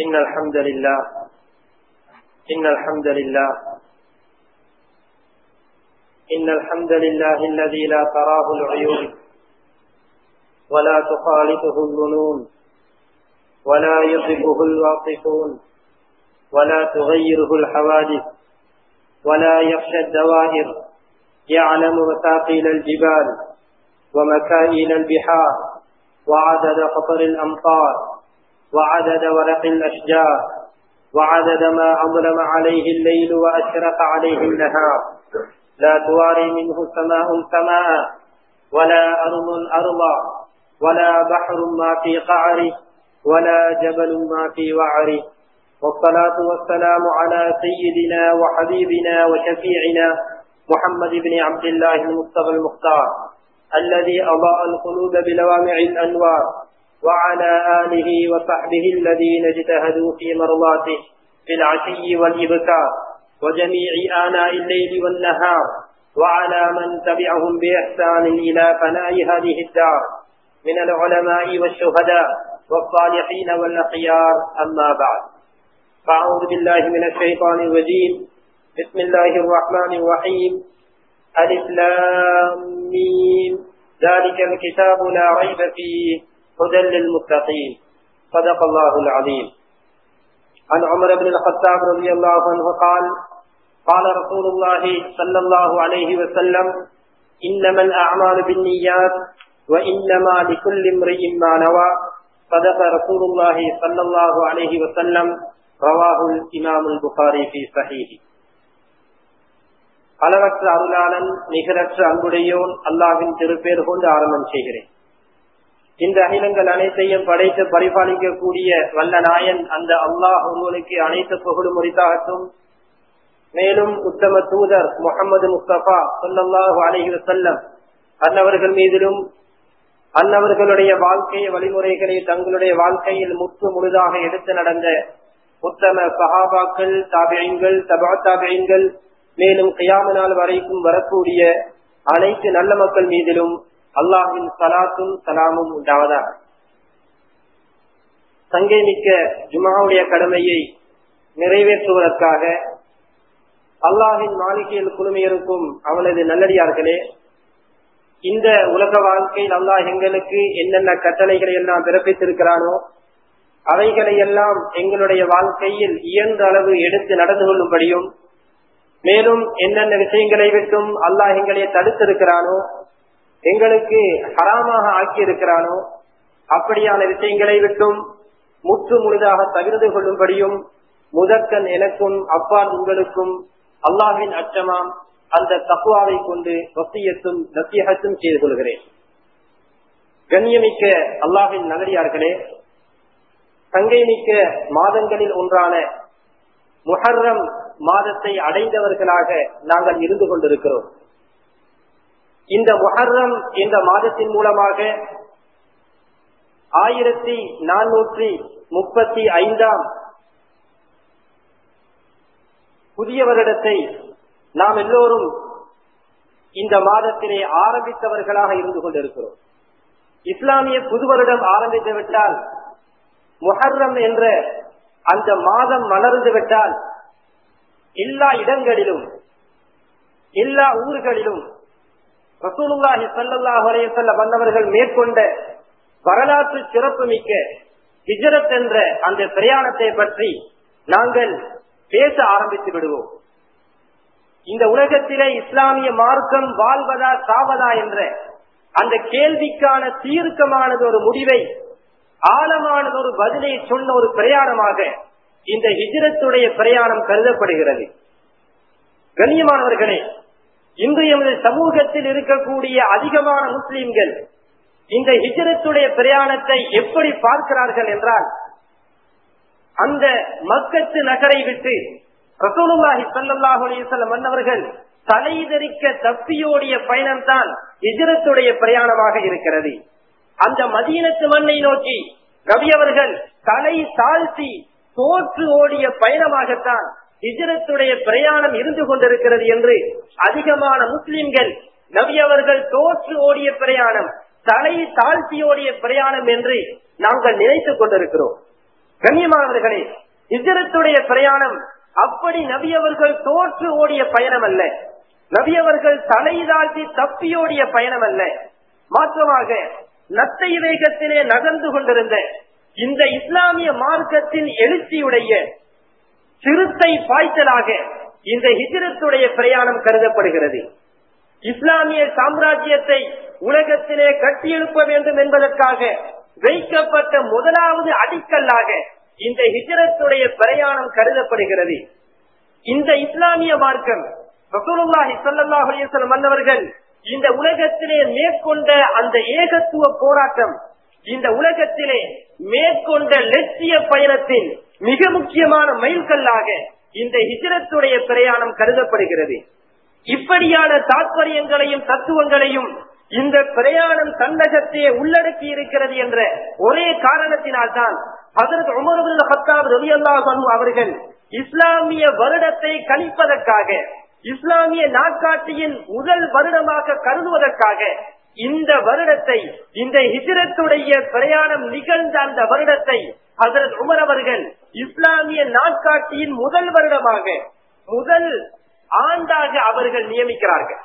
إن الحمد لله إن الحمد لله إن الحمد لله الذي لا تراه العيون ولا تخالطه الظنون ولا يصفه الواصفون ولا تغيره الحوادث ولا يخشى الدوائر يعلم مثاقيل الجبال ومكائن البحار وعدد قطر الأمطار وعدد ورق الأشجار وعدد ما أظلم عليه الليل وأشرق عليه النهار. لا تواري منه سماء سماء ولا أرض أرضا ولا بحر ما في قعره ولا جبل ما في وعره والصلاة والسلام على سيدنا وحبيبنا وشفيعنا محمد بن عبد الله المصطفى المختار الذي أضاء القلوب بلوامع الأنوار. وعلى آله وصحبه الذين اجتهدوا في مرضاته في العشي والإبكار وجميع آناء الليل والنهار وعلى من تبعهم بإحسان إلى فناء هذه الدار من العلماء والشهداء والصالحين والأخيار. أما بعد فأعوذ بالله من الشيطان الرجيم. بسم الله الرحمن الرحيم. ألف لام ذلك الكتاب لا ريب فيه. هدى للمتقين صدق الله العظيم عن عمر بن الخطاب رضي الله عنه قال قال رسول الله صلى الله عليه وسلم إنما الأعمال بالنيات وإنما لكل امرئ ما نوى صدق رسول الله صلى الله عليه وسلم رواه الإمام البخاري في صحيحه அளவற்ற அருளாளன் நிகரற்ற அன்புடையோன் அல்லாவின் திருப்பேர் கொண்டு ஆரம்பம் செய்கிறேன் இந்த அகிலங்கள் அனைத்தையும் படைத்து பரிபாலிக்கக்கூடிய வல்ல நாயன் அந்த அல்லாஹ் உங்களுக்கு அனைத்து புகழும் உரித்தாகட்டும். மேலும் உத்தம தூதர் முகமது முஸ்தபா சொல்லல்லாஹு அலஹி வசல்லம் அன்னவர்கள் மீதிலும் அன்னவர்களுடைய வாழ்க்கை வழிமுறைகளை தங்களுடைய வாழ்க்கையில் முற்று முழுதாக எடுத்து நடந்த உத்தம சஹாபாக்கள் தாபியங்கள் தபா தாபியங்கள் மேலும் கையாம நாள் வரைக்கும் வரக்கூடிய அனைத்து நல்ல மக்கள் மீதிலும் அல்லாஹின் சலாத்தும் சலாமும் உண்டாவதாக. சங்கை மிக்க ஜுமாவுடைய கடமையை நிறைவேற்றுவதற்காக அல்லாஹின் மாளிகையில் குழுமையிருக்கும் அவனது நல்லடியார்களே இந்த உலக வாழ்க்கையில் அல்லாஹ் எங்களுக்கு என்னென்ன கட்டளைகளை எல்லாம் பிறப்பித்திருக்கிறானோ அவைகளை எல்லாம் எங்களுடைய வாழ்க்கையில் இயன்ற அளவு எடுத்து நடந்து கொள்ளும்படியும் மேலும் என்னென்ன விஷயங்களை விட்டும் அல்லாஹ் எங்களை தடுத்திருக்கிறானோ எங்களுக்கு ஹராமாக ஆக்கி இருக்கிறானோ அப்படியான விஷயங்களை விட்டும் முற்று முழுதாக தவிர்த்து கொள்ளும்படியும் முதற்கன் எனக்கும் அப்பால் உங்களுக்கும் அல்லாஹின் அச்சமாம் அந்த தக்குவாவை கொண்டு வசியத்தும் நசியகத்தும் செய்து கொள்கிறேன். கண்ணியமிக்க அல்லாஹின் நகரியார்களே தங்கை மிக்க மாதங்களில் ஒன்றான முஹர்ரம் மாதத்தை அடைந்தவர்களாக நாங்கள் இருந்து கொண்டிருக்கிறோம். இந்த முஹர்ரம் என்ற மாதத்தின் மூலமாக ஆயிரத்தி நானூற்றி முப்பத்தி ஐந்தாம் புதிய வருடத்தை நாம் எல்லோரும் இந்த மாதத்திலே ஆரம்பித்தவர்களாக இருந்து கொண்டிருக்கிறோம். இஸ்லாமிய புது வருடம் ஆரம்பித்து விட்டால் முஹர்ரம் என்ற அந்த மாதம் மலர்ந்து விட்டால் எல்லா இடங்களிலும் எல்லா ஊர்களிலும் ரசூலுல்லாஹி சல்லாஹ் அலையல்ல வந்தவர்கள் மேற்கொண்ட வரலாற்று சிறப்பு மிக்க ஹிஜரத் என்ற அந்த பிரயாணத்தை பற்றி நாங்கள் பேச ஆரம்பித்து விடுவோம். இந்த உலகத்திலே இஸ்லாமிய மார்க்கம் வாழ்வதா சாவதா என்ற அந்த கேள்விக்கான தீர்க்கமானது ஒரு முடிவை ஆழமானது ஒரு பதிலை சொன்ன ஒரு பிரயாணமாக இந்த ஹிஜரத்துடைய பிரயாணம் கருதப்படுகிறது. கண்ணியமானவர்களே இன்று எமது சமூகத்தில் இருக்கக்கூடிய அதிகமான முஸ்லிம்கள் இந்த ஹிஜரத்துடைய பிரயாணத்தை எப்படி பார்க்கிறார்கள் என்றால் அந்த மக்கத்து நகரை விட்டு ரசூலுல்லாஹி சல்லாஹூ அலிசல்லம் மன்னவர்கள் தலைதறிக்க தப்பியோடிய பயணம்தான் இஜரத்துடைய பிரயாணமாக இருக்கிறது. அந்த மதீனத்து மண்ணை நோக்கி ரவி அவர்கள் தலை தாழ்த்தி தோற்று ஓடிய பயணமாகத்தான் இஜரத்துடைய பிரயாணம் இருந்து கொண்டிருக்கிறது என்று அதிகமான முஸ்லிம்கள் நபி அவர்கள் தோற்று ஓடிய பிரயாணம் தலை தாழ்த்தி ஓடிய பிரயாணம் என்று நாங்கள் நினைத்துக் கொண்டிருக்கிறோம். கண்ணியமானவர்களே இஜரத்துடைய பிரயாணம் அப்படி நவியவர்கள் தோற்று ஓடிய பயணம் அல்ல. நபியவர்கள் தலை தாழ்த்தி தப்பியோடிய பயணம் அல்ல. மாற்றமாக நத்தை வேகத்திலே நகர்ந்து கொண்டிருந்த இந்த இஸ்லாமிய மார்க்கத்தின் எழுச்சியுடைய சிறுத்தை பாய்ச்சலாக இந்த ஹிஜரத்துடைய பிரயாணம் கருதப்படுகிறது. இஸ்லாமிய சாம்ராஜ்யத்தை உலகத்திலே கட்டியெழுப்ப வேண்டும் என்பதற்காக வைக்கப்பட்ட முதலாவது அடிக்கல்லாக இந்த ஹிஜரத்துடைய பிரயாணம் கருதப்படுகிறது. இந்த இஸ்லாமிய மார்க்கம் ரசூலுல்லாஹி ஸல்லல்லாஹு அலைஹி மன்னவர்கள் இந்த உலகத்திலே மேற்கொண்ட அந்த ஏகத்துவ போராட்டம் இந்த உலகத்திலே மேற்கொண்ட லட்சிய பயணத்தின் மிக முக்கியமான மைல்கல்லாக இந்த ஹிஜரத்துடைய பிரயாணம் கருதப்படுகிறது. இப்படியான தாத்பரியங்களையும் தத்துவங்களையும் இந்த பிரயாணம் தன்னகத்தையே உள்ளடக்கி இருக்கிறது என்ற ஒரே காரணத்தினால்தான் அதற்கு உமர்புல் ஹத்தாப் ரவி அவர்கள் இஸ்லாமிய வருடத்தை கணிப்பதற்காக இஸ்லாமிய நாட்காட்டியின் முதல் வருடமாக கருதுவதற்காக இந்த வருடத்தை இந்த ஹிஜரத்துடைய பிரயாணம் நிகழ்ந்த அந்த வருடத்தை ஹசரத் உமர் அவர்கள் இஸ்லாமிய நாட்காட்டியின் முதல் வருடமாக முதல் ஆண்டாக அவர்கள் நியமிக்கிறார்கள்.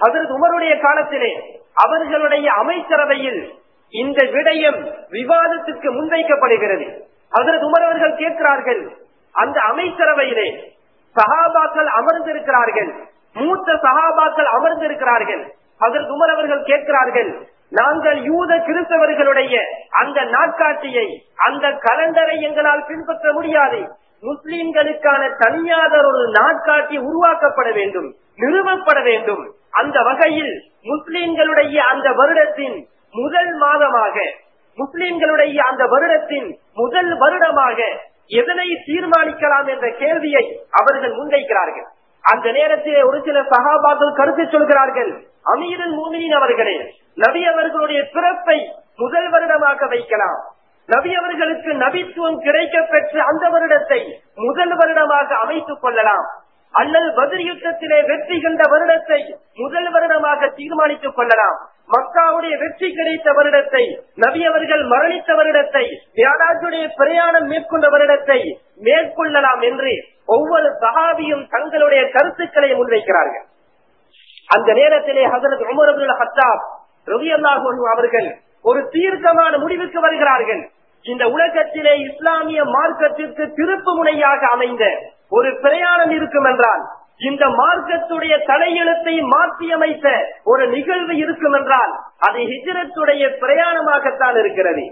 ஹசரத் உமருடைய காலத்திலே அவர்களுடைய அமைச்சரவையில் இந்த விடயம் விவாதத்திற்கு முன்வைக்கப்படுகிறது. அதற்கு உமர் அவர்கள் கேட்கிறார்கள் அந்த அமைச்சரவையிலே சகாபாக்கள் அமர்ந்திருக்கிறார்கள் மூத்த சகாபாக்கள் அமர்ந்திருக்கிறார்கள். அதற்கு உமர் அவர்கள் கேட்கிறார்கள் நாங்கள் யூத கிறிஸ்தவர்களுடைய அந்த நாட்காட்டியை அந்த கலண்டரை எங்களால் பின்பற்ற முடியாது. முஸ்லிம்களுக்கான தனியாத ஒரு நாட்காட்டி உருவாக்கப்பட வேண்டும் நிறுவப்பட வேண்டும். அந்த வகையில் முஸ்லிம்களுடைய அந்த வருடத்தின் முதல் மாதமாக முஸ்லிம்களுடைய அந்த வருடத்தின் முதல் வருடமாக எதனை தீர்மானிக்கலாம் என்ற கேள்வியை அவர்கள் முன்வைக்கிறார்கள். அந்த நேரத்தில் ஒரு சில சகாபாக்கள் கருத்து சொல்கிறார்கள் அமீரன் மூமினின் அவர்களே நபி அவர்களுடைய பிறப்பை முதல் வருடமாக வைக்கலாம். நபி அவர்களுக்கு நபித்துவம் கிடைக்க பெற்ற அந்த வருடத்தை முதல் வருடமாக அமைத்துக் கொள்ளலாம். அல்லது பதில் யுத்தத்திலே வெற்றி கண்ட வருடத்தை முதல் வருடமாக தீர்மானித்துக் கொள்ளலாம். மக்காவுடைய வெற்றி கிடைத்த வருடத்தை நபி அவர்கள் மரணித்த வருடத்தை வியாழாஜுடைய பிரயாணம் மேற்கொண்ட வருடத்தை மேற்கொள்ளலாம் என்று ஒவ்வொரு சகாபியும் தங்களுடைய கருத்துக்களை முன்வைக்கிறார்கள். அந்த நேரத்திலே ஹசரத் உமர் அப்துல் ஹத்தாப் ரவி அவர்கள் ஒரு தீர்க்கமான முடிவுக்கு வருகிறார்கள். இந்த உலகத்திலே இஸ்லாமிய மார்க்கத்திற்கு திருப்பு முனையாக அமைந்த ஒரு பிரயாணம் இருக்கும் என்றால் இந்த மார்க்கத்துடைய தலையெழுத்தை மாற்றியமைத்த ஒரு நிகழ்வு இருக்கும் என்றால் அது ஹிஜரத்துடைய பிரயாணமாகத்தான் இருக்கிறது.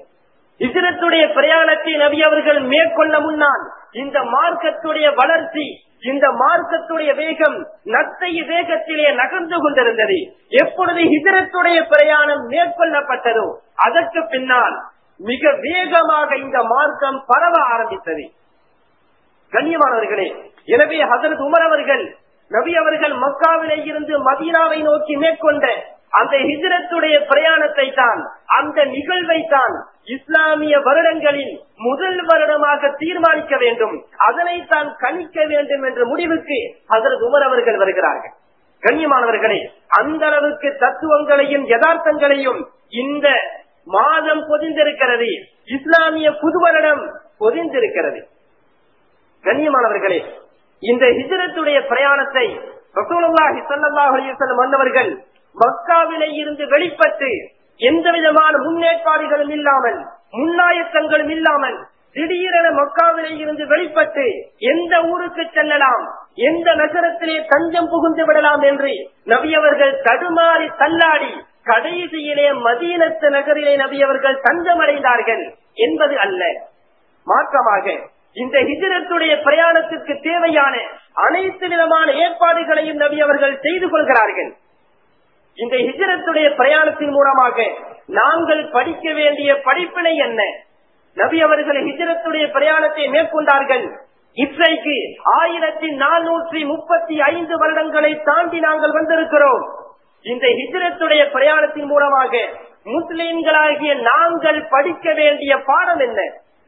ஹிஜரத்துடைய பிரயாணத்தை நபி அவர்கள் மேற்கொள்ள முன்னால் இந்த மார்க்கத்துடைய வளர்ச்சி இந்த மார்க்கத்துடைய வேகம் நத்தைய வேகத்திலே நகர்ந்து கொண்டிருந்தது. எப்பொழுது ஹிதரத்துடைய பிரயாணம் மேற்கொள்ளப்பட்டதோ அதற்கு பின்னால் மிக வேகமாக இந்த மார்க்கம் பரவ ஆரம்பித்தது. கண்ணியமானவர்களே எனவே ஹசரத் உமர் அவர்கள் நபி அவர்கள் மக்காவிலே இருந்து மதீனாவை நோக்கி மேற்கொண்ட அந்த ஹிஜரத்துடைய பிரயாணத்தை தான் அந்த நிகழ்வை தான் இஸ்லாமிய வருடங்களில் முதல் வருடமாக தீர்மானிக்க வேண்டும். அதனை தான் கணிக்க வேண்டும் என்ற முடிவுக்கு அதற்கு உமர் அவர்கள் வருகிறார்கள். கண்ணியமானவர்களே அந்த அளவுக்கு தத்துவங்களையும் யதார்த்தங்களையும் இந்த மாதம் பொதிந்திருக்கிறது. இஸ்லாமிய புது வருடம் பொதிந்திருக்கிறது. கண்ணியமானவர்களே இந்த ஹிஜரத்துடைய பிரயாணத்தை ரசூலுல்லாஹி ஸல்லல்லாஹு அலைஹி மன்னவர்கள் மக்காவிலே இருந்து வெளிப்பட்டு எந்த விதமான முன்னேற்பாடுகளும் இல்லாமல் முன்னாயத்தங்களும் இல்லாமல் திடீரென மக்காவிலே இருந்து வெளிப்பட்டு எந்த ஊருக்கு செல்லலாம் எந்த நகரத்திலே தஞ்சம் புகுந்து விடலாம் என்று நபியவர்கள் தடுமாறி தள்ளாடி கடைசியிலே மதீனத்து நகரிலே நபியவர்கள் தஞ்சமடைந்தார்கள் என்பது அல்ல. மாற்றமாக இந்த ஹிஜரத்துடைய பிரயாணத்திற்கு தேவையான அனைத்து விதமான ஏற்பாடுகளையும் நபி அவர்கள் செய்து கொள்கிறார்கள். இந்த ஹிஜரத்துடைய பிரயாணத்தின் மூலமாக நாங்கள் படிக்க வேண்டிய படிப்பினை என்ன? நபி அவர்கள் ஹிஜரத்துடைய பிரயாணத்தை மேற்கொண்டார்கள். இன்றைக்கு ஆயிரத்தி நானூற்றி முப்பத்தி ஐந்து வருடங்களை தாண்டி நாங்கள் வந்திருக்கிறோம். இந்த ஹிஜரத்துடைய பிரயாணத்தின் மூலமாக முஸ்லிம்களாகிய நாங்கள் படிக்க வேண்டிய பாடம் என்ன?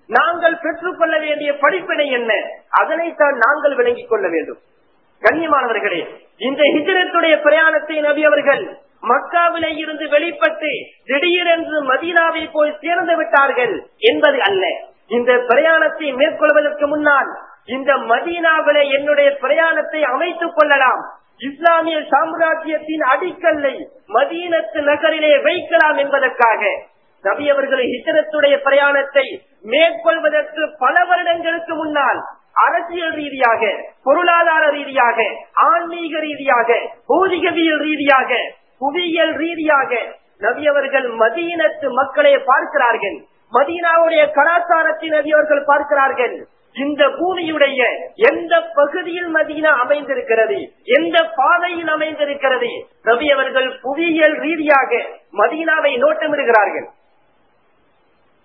நாங்கள் பெற்றுக்கொள்ள வேண்டிய படிப்பினை என்ன? அதனைத்தான் நாங்கள் விளங்கிக் கொள்ள வேண்டும். கண்ணியமானவர்களே இந்த ஹிஜரத்துடைய பிரயாணத்தை நபி அவர்கள் மக்காவிலே இருந்து வெளிப்பட்டு திடீரென்று மதீனாவை போய் சேர்ந்து விட்டார்கள் என்பது அல்ல. இந்த பிரயாணத்தை மேற்கொள்வதற்கு முன்னால் இந்த மதீனாவிலே என்னுடைய பிரயாணத்தை அமைத்துக் கொள்ளலாம். இஸ்லாமிய சாம்ராஜ்யத்தின் அடிக்கல்லை மதீனத்து நகரிலே வைக்கலாம் என்பதற்காக நபி அவர்கள் ஹிஜரத்துடைய பிரயாணத்தை மேற்கொள்வதற்கு பல வருடங்களுக்கு முன்னால் அரசியல் ரீதியாக பொருளாதார ரீதியாக ஆன்மீக ரீதியாக பூதிகவியல் ரீதியாக புவியியல் ரீதியாக நவியவர்கள் மதீனத்து மக்களை பார்க்கிறார்கள். மதீனாவுடைய கலாச்சாரத்தை நவியவர்கள் பார்க்கிறார்கள். இந்த பூமியுடைய எந்த பகுதியில் மதீனா அமைந்திருக்கிறது? எந்த பாதையில் அமைந்திருக்கிறது? நவியவர்கள் புவியியல் ரீதியாக மதீனாவை நோட்டமிடுகிறார்கள்.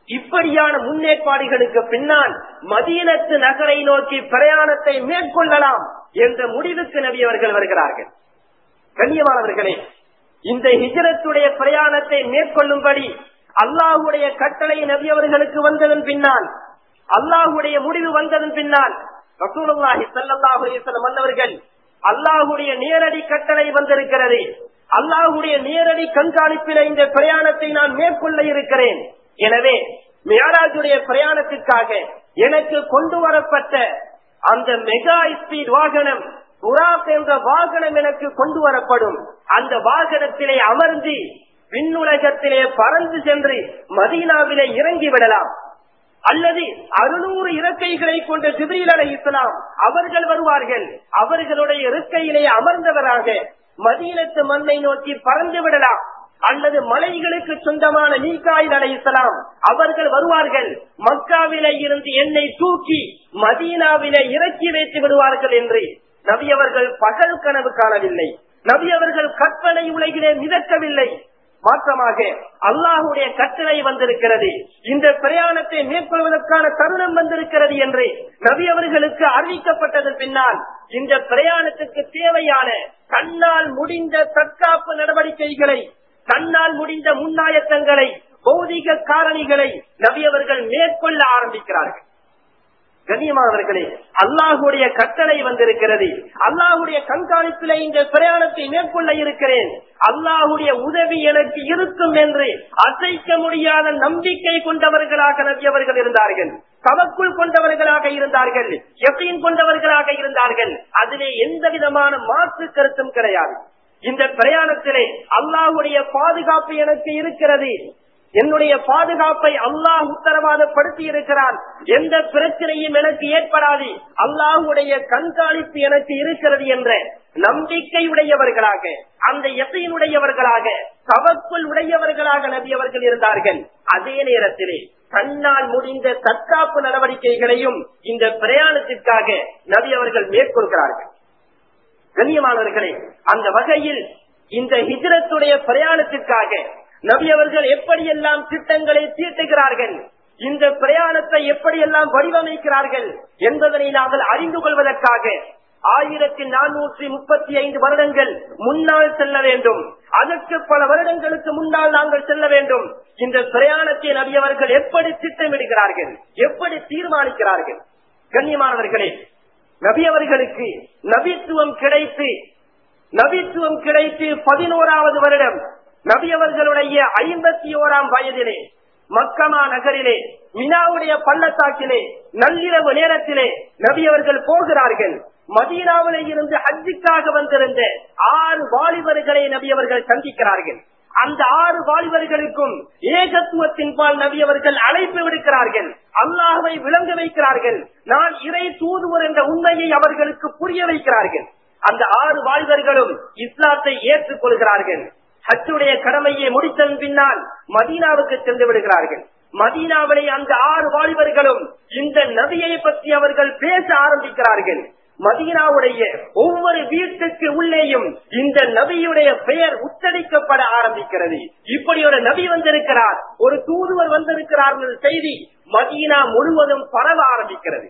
இப்படியான முன்னேற்பாடுகளுக்கு பின்னால் மதீனத்து நகரை நோக்கி பிரயாணத்தை மேற்கொள்ளலாம் என்ற முடிவுக்கு நபி அவர்கள் வருகிறார்கள். கண்ணியமானவர்களே இந்த ஹிஜரத்துடைய பிரயாணத்தை மேற்கொள்ளும்படி அல்லாஹுடைய கட்டளை நபி அவர்களுக்கு வந்ததன் பின்னால் அல்லாஹுடைய முடிவு வந்ததன் பின்னால் ரசூலுல்லாஹி ஸல்லல்லாஹு அலைஹி வந்தவர்கள் அல்லாஹுடைய நேரடி கட்டளை வந்திருக்கிறது. அல்லாஹுடைய நேரடி கண்காணிப்பில இந்த பிரயாணத்தை நான் மேற்கொள்ள இருக்கிறேன். எனவே மியாராஜுடைய பிரயாணத்திற்காக எனக்கு கொண்டு வரப்பட்ட அந்த மெகா ஸ்பீட் வாகனம் புராக் என்ற வாகனம் எனக்கு கொண்டு வரப்படும். அந்த வாகனத்திலே அமர்ந்து விண்ணுலகத்திலே பறந்து சென்று மதீனாவிலே இறங்கி விடலாம். அல்லது அறுநூறு இறக்கைகளை கொண்ட ஜிபிரில் அலை இஸ்லாம் அவர்கள் வருவார்கள். அவர்களுடைய இருக்கையிலே அமர்ந்தவராக மதீனத்து மண்ணை நோக்கி பறந்து விடலாம். அல்லது மலைகளுக்கு சொந்தமான நீக்காயில் அலையலாம். அவர்கள் வருவார்கள். மக்காவிலே இருந்து என்னை தூக்கி மதீனாவிலே இறக்கி வைத்து விடுவார்கள் என்று நபி அவர்கள் பகல் கனவு காணவில்லை. நபி அவர்கள் கற்பனை உலகிலே மிதக்கவில்லை. மாற்றமாக அல்லாஹுடைய கட்டளை வந்திருக்கிறது. இந்த பிரயாணத்தை மேற்கொள்வதற்கான தருணம் வந்திருக்கிறது என்று நபி அவர்களுக்கு அறிவிக்கப்பட்டது பின்னால் இந்த பிரயாணத்துக்கு தேவையான கண்ணால் முடிந்த தற்காப்பு நடவடிக்கைகளை கண்ணால் முடிந்த முன்னாயத்தங்களை பௌதிக காரணிகளை நபியவர்கள் மேற்கொள்ள ஆரம்பிக்கிறார்கள். கண்ணியமானவர்களே அல்லாஹுடைய கட்டளை வந்திருக்கிறது. அல்லாஹுடைய கண்காணிப்பில இந்த பிரயாணத்தை மேற்கொள்ள இருக்கிறேன். அல்லாஹுடைய உதவி எனக்கு இருக்கும் என்று அசைக்க முடியாத நம்பிக்கை கொண்டவர்களாக நபியவர்கள் இருந்தார்கள். தமக்குள் கொண்டவர்களாக இருந்தார்கள். எப்படியும் கொண்டவர்களாக இருந்தார்கள். அதிலே எந்த விதமான மாற்று கருத்தும் கிடையாது. இந்த பிரயாணத்திலே அல்லாஹுடைய பாதுகாப்பு எனக்கு இருக்கிறது. என்னுடைய பாதுகாப்பை அல்லாஹ் உத்தரவாதப்படுத்தி இருக்கிறான். எந்த பிரச்சனையும் எனக்கு ஏற்படாது. அல்லாஹுடைய கண்காணிப்பு எனக்கு இருக்கிறது என்ற நம்பிக்கை உடையவர்களாக அந்த எசையினுடையவர்களாக தவக்குள் உடையவர்களாக நபி அவர்கள் இருந்தார்கள். அதே நேரத்திலே கண்ணால் முடிந்த தற்காப்பு நடவடிக்கைகளையும் இந்த பிரயாணத்திற்காக நபி அவர்கள் மேற்கொள்கிறார்கள். கண்ணியமானவர்களே அந்த வகையில் இந்த ஹிஜரத்துடைய பிரயாணத்திற்காக நபி அவர்கள் எப்படியெல்லாம் திட்டங்களை தீட்டுகிறார்கள் இந்த பிரயாணத்தை எப்படியெல்லாம் வடிவமைக்கிறார்கள் என்பதனை நாங்கள் அறிந்து கொள்வதற்காக ஆயிரத்தி நானூற்றி முப்பத்தி ஐந்து வருடங்கள் முன்னால் செல்ல வேண்டும். அதற்கு பல வருடங்களுக்கு முன்னால் நாங்கள் செல்ல வேண்டும். இந்த பிரயாணத்தை நபியவர்கள் எப்படி திட்டமிடுகிறார்கள் எப்படி தீர்மானிக்கிறார்கள்? கண்ணியமானவர்களே நபி அவர்களுக்கு நபித்துவம் கிடைத்து நபித்துவம் கிடைத்து பதினோராவது வருடம் நபி அவர்களுடைய ஐம்பத்தி ஓராம் வயதிலே மக்கமா நகரிலே மினாவுடைய பள்ளத்தாக்கிலே நள்ளிரவு நேரத்திலே நபி அவர்கள் போகிறார்கள். மதீனாவிலே இருந்து ஹஜ்ஜுக்காக வந்திருந்த ஆறு வாலிபர்களை நபி அவர்கள் சந்திக்கிறார்கள். அந்த ஆறு வாலிபர்களுக்கும் ஏகத்துவத்தின் பால் நபி அவர்கள் அழைப்பு விடுக்கிறார்கள். அல்லாஹை விளங்க வைக்கிறார்கள். நான் இறை தூதுவர் என்ற உண்மையை அவர்களுக்கு புரிய வைக்கிறார்கள். அந்த ஆறு வாலிபர்களும் இஸ்லாத்தை ஏற்றுக் கொள்கிறார்கள் ஹச்சுடைய கடமையை முடித்ததன் பின்னால் மதீனாவுக்கு சென்று விடுகிறார்கள். மதீனாவிலே அந்த ஆறு வாலிபர்களும் இந்த நபியை பற்றி அவர்கள் பேச ஆரம்பிக்கிறார்கள். மதீனாவுடைய ஒவ்வொரு வீட்டுக்கு உள்ளேயும் இந்த நபியுடைய பெயர் உச்சரிக்கப்பட ஆரம்பிக்கிறது. இப்படி ஒரு நபி வந்திருக்கிறார். ஒரு தூதுவர் வந்திருக்கிறார் என்ற செய்தி மதீனா முழுவதும் பரவ ஆரம்பிக்கிறது.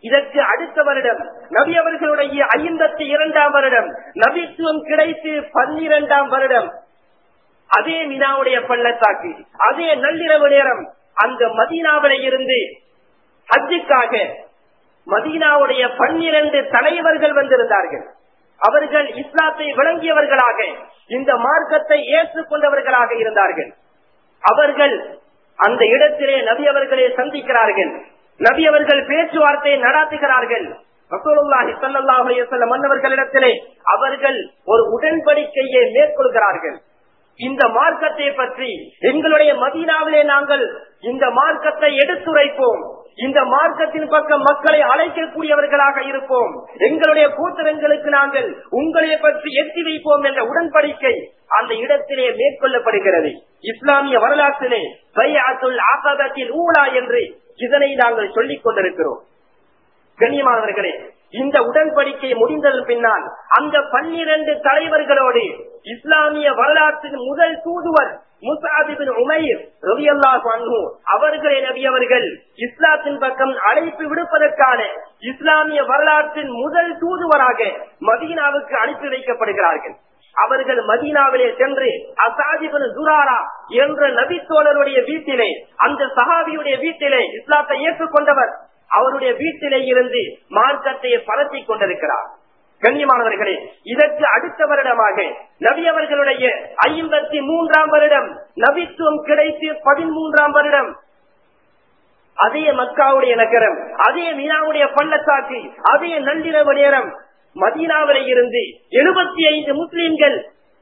இதற்கு அடுத்த வருடம் நபி அவர்களுடைய ஐம்பத்தி இரண்டாம் வருடம் நபித்துவம் கிடைத்து பன்னிரண்டாம் வருடம். அதே மினாவுடைய பள்ளத்தாக்கு அதே நள்ளிரவு நேரம் அந்த மதீனாவில இருந்து ஹஜ்ஜுக்காக மதீனாவுடைய பன்னிரண்டு தலைவர்கள் வந்திருந்தார்கள். அவர்கள் இஸ்லாத்தை விளங்கியவர்களாக இந்த மார்க்கத்தை ஏற்றுக்கொண்டவர்களாக இருந்தார்கள். அவர்கள் அந்த இடத்திலே நபி அவர்களை சந்திக்கிறார்கள். நபி அவர்கள் பேச்சுவார்த்தையை நடாத்துகிறார்கள். மன்னவர்களிடத்திலே அவர்கள் ஒரு உடன்படிக்கையை மேற்கொள்கிறார்கள். இந்த மார்க்கத்தை பற்றி எங்களுடைய மதீனாவிலே நாங்கள் இந்த மார்க்கத்தை எடுத்துரைப்போம். இந்த மார்க்கத்தின் பக்கம் மக்களை அழைக்கக்கூடியவர்களாக இருப்போம். எங்களுடைய கூட்டரங்களுக்கு நாங்கள் உங்களை பற்றி எத்தி வைப்போம் என்ற உடன்படிக்கை அந்த இடத்திலே மேற்கொள்ளப்படுகிறது. இஸ்லாமிய வரலாற்றிலே பையாத்துல் ஆகாதத்தில் ஊழா என்று இதனை நாங்கள் சொல்லிக் கொண்டிருக்கிறோம். கண்ணியமானவர்களே இந்த உடன்படிக்கை முடிந்ததன் பின்னால் அந்த பன்னிரண்டு தலைவர்களோடு இஸ்லாமிய வரலாற்றின் முதல் தூதுவர் முசாதிபின் உமைர் அவர்களை நபி அவர்கள் இஸ்லாத்தின் பக்கம் அழைப்பு விடுப்பதற்கான இஸ்லாமிய வரலாற்றின் முதல் தூதுவராக மதீனாவுக்கு அனுப்பி வைக்கப்படுகிறார்கள். அவர்கள் மதீனாவிலே சென்று அசாதிபன் துராரா என்ற நபித்தோழருடைய வீட்டிலே அந்த சஹாபியுடைய வீட்டிலே இஸ்லாத்தை ஏற்றுக்கொண்டவர். அவருடைய வீட்டிலே இருந்து மார்க்கத்தையே பரத்தி கொண்டிருக்கிறார். கண்ணியமானவர்களே இதற்கு அடுத்த வருடமாக நபி அவர்களுடைய ஐம்பத்தி மூன்றாம் வருடம் நபித்துவம் கிடைத்து பதிமூன்றாம் வருடம். அதே மக்காவுடைய நகரம் அதே மீனாவுடைய பள்ளத்தாக்கு அதே நள்ளிரவு நேரம் மதீனாவிலே இருந்து எழுபத்தி ஐந்து முஸ்லிம்கள்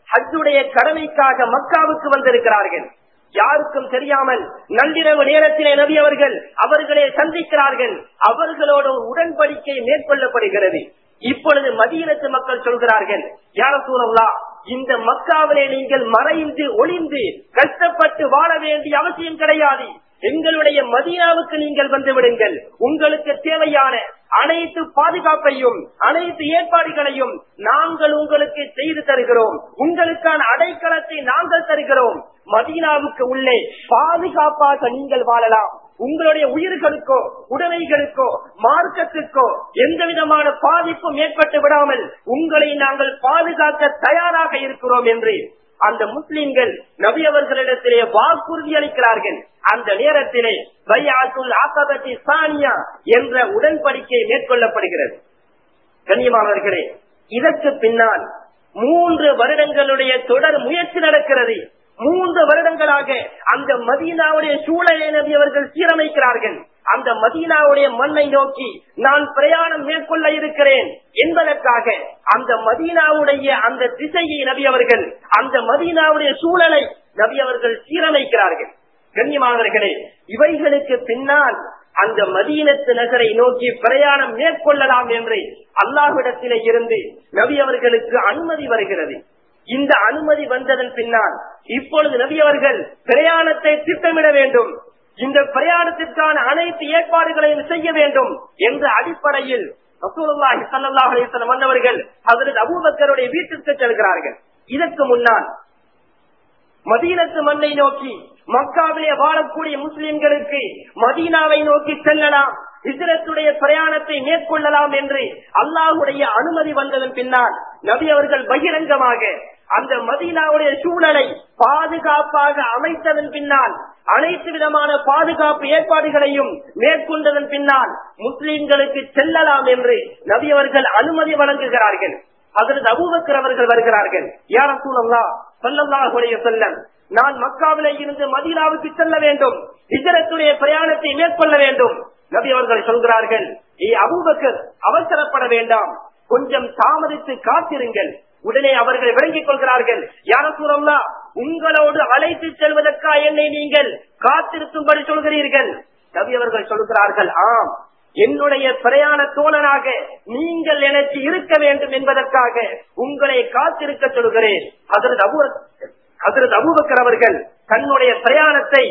ஹஜ்ஜுடைய கடமைக்காக மக்காவுக்கு வந்திருக்கிறார்கள். யாருக்கும் தெரியாமல் நள்ளிரவு நேரத்திலே நபி அவர்கள் அவர்களே சந்திக்கிறார்கள். அவர்களோட உடன்படிக்கை மேற்கொள்ளப்படுகிறது. இப்பொழுது மதியனத்து மக்கள் சொல்கிறார்கள் யார சூழல்லா இந்த மக்காவிலே நீங்கள் மறைந்து ஒளிந்து கஷ்டப்பட்டு வாழ வேண்டிய அவசியம் கிடையாது. எங்களுடைய மதியாவுக்கு நீங்கள் வந்து விடுங்கள். உங்களுக்கு தேவையான அனைத்து பாதுகாப்பையும் அனைத்து ஏற்பாடுகளையும் நாங்கள் உங்களுக்கு செய்து தருகிறோம். உங்களுக்கான அடைக்கலத்தை நாங்கள் தருகிறோம். மதீனாவுக்கு உள்ளே பாதுகாப்பாக நீங்கள் வாழலாம். உங்களுடைய உயிர்களுக்கோ உடமைகளுக்கோ மார்க்கத்துக்கோ எந்த விதமான பாதிப்பும் ஏற்பட்டு விடாமல் உங்களை நாங்கள் பாதுகாக்க தயாராக இருக்கிறோம் என்று அந்த முஸ்லிம்கள் நபி அவர்களிடத்திலே வாக்குறுதி அளிக்கிறார்கள். அந்த நேரத்திலே பையாத்துல் ஆசபத்தி சானியா என்ற உடன்படிக்கை மேற்கொள்ளப்படுகிறது. கண்ணியமானவர்களே இதற்கு பின்னால் மூன்று வருடங்களுடைய தொடர் முயற்சி நடக்கிறது. மூன்று வருடங்களாக அந்த மதீனாவுடைய சூழலை நபி அவர்கள் சீரமைக்கிறார்கள். அந்த மதீனாவுடைய மண்ணை நோக்கி நான் பிரயாணம் மேற்கொள்ள இருக்கிறேன் என்பதற்காக அந்த மதீனாவுடைய அந்த திசையை நபி அவர்கள் அந்த மதீனாவுடைய சூழலை நபி அவர்கள் சீரமைக்கிறார்கள். கண்ணியமானவர்களே இவைகளுக்கு பின்னால் அந்த மதீனத்து நகரை நோக்கி பிரயாணம் மேற்கொள்ளலாம் என்று அல்லாஹ்விடத்திலே இருந்து நபி அவர்களுக்கு அனுமதி வருகிறது. இந்த அனுமதி வந்ததன் பின்னால் இப்பொழுது நபி அவர்கள் பிரயாணத்தை திட்டமிட வேண்டும். இந்த பிரயாணத்திற்கான அனைத்து ஏற்பாடுகளையும் செய்ய வேண்டும் என்ற அடிப்படையில் ரசூலுல்லாஹி ஸல்லல்லாஹு அலைஹி வஸல்லம் வந்தவர்கள் ஹஜ்ரத் அபூபக்கருடைய வீட்டிற்கு செல்கிறார்கள். இதற்கு முன்னால் மதீனத்து மண்ணை நோக்கி மக்காவிலே வாழக்கூடிய முஸ்லிம்களுக்கு மதீனாவை நோக்கி செல்லலாம் இஸ்ரத்துடைய பிரயாணத்தை மேற்கொள்ளலாம் என்று அல்லாஹுடைய அனுமதி வந்ததன் பின்னால் நபி அவர்கள் பகிரங்கமாக அந்த மதீனாவுடைய சூழலை பாதுகாப்பாக அமைத்ததன் பின்னால் அனைத்து விதமான பாதுகாப்பு ஏற்பாடுகளையும் மேற்கொண்டதன் பின்னால் முஸ்லிம்களுக்கு செல்லலாம் என்று நபி அவர்கள் அனுமதி வழங்குகிறார்கள். அதற்கு அபூபக்கர் அவர்கள் வருகிறார்கள். யார சூழல்லா சொல்லல்லாஹுடைய செல்லம் நான் மக்காவிலே இருந்து மதீனாவுக்கு செல்ல வேண்டும். இதரத்துடைய பிரயாணத்தை மேற்கொள்ள வேண்டும். நபி அவர்கள் சொல்கிறார்கள் ஏ அபூபக்கர் அவசரப்பட வேண்டாம். கொஞ்சம் தாமதித்து காத்திருங்கள். உடனே அவர்கள் விளங்கிக் கொள்கிறார்கள். யார சூழல்லா உங்களோடு அழைத்து செல்வதற்கா என்னை நீங்கள் காத்திருக்கும்படி சொல்கிறீர்கள்? நபி அவர்கள் சொல்கிறார்கள் ஆம் என்னுடைய பிரயாண தோழனாக நீங்கள் எனக்கு இருக்க வேண்டும் என்பதற்காக உங்களை காத்திருக்க சொல்கிறேன். அதற்கு அபு அதற்கு அபுபக்கர் அவர்கள் தன்னுடைய பிரயாணத்தை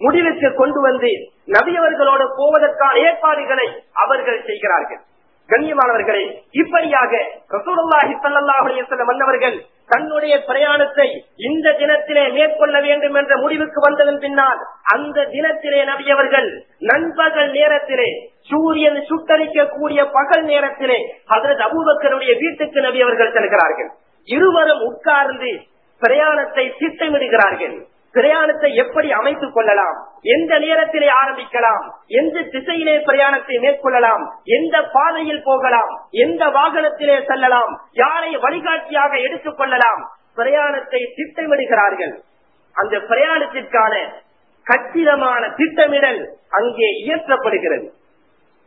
முடிவுக்கு கொண்டு வந்து நபியவர்களோடு போவதற்கான ஏற்பாடுகளை அவர்கள் செய்கிறார்கள். கண்ணியமானவர்களே இப்படியாக ரசூலுல்லாஹி ஸல்லல்லாஹு மன்னவர்கள் தன்னுடைய பிரயாணத்தை இந்த தினத்திலே மேற்கொள்ள வேண்டும் என்ற முடிவுக்கு வந்ததன் பின்னால் அந்த தினத்திலே நபியவர்கள் நண்பகல் நேரத்திலே சூரியன் சுட்டரிக்கக்கூடிய பகல் நேரத்திலே அதற்கு அபூபக்கருடைய வீட்டுக்கு நபியவர்கள் செல்கிறார்கள். இருவரும் உட்கார்ந்து பிரயாணத்தை திட்டமிடுகிறார்கள். பிரயாணத்தை எப்படி அமைத்துக் கொள்ளலாம்? எந்த நேரத்திலே ஆரம்பிக்கலாம்? எந்த திசையிலே பிரயாணத்தை மேற்கொள்ளலாம்? எந்த பாதையில் போகலாம்? எந்த வாகனத்திலே செல்லலாம்? யாரை வழிகாட்டியாக எடுத்துக் கொள்ளலாம்? பிரயாணத்தை திட்டமிடுகிறார்கள். அந்த பிரயாணத்திற்கான கச்சிதமான திட்டமிடல் அங்கே இயற்றப்படுகிறது.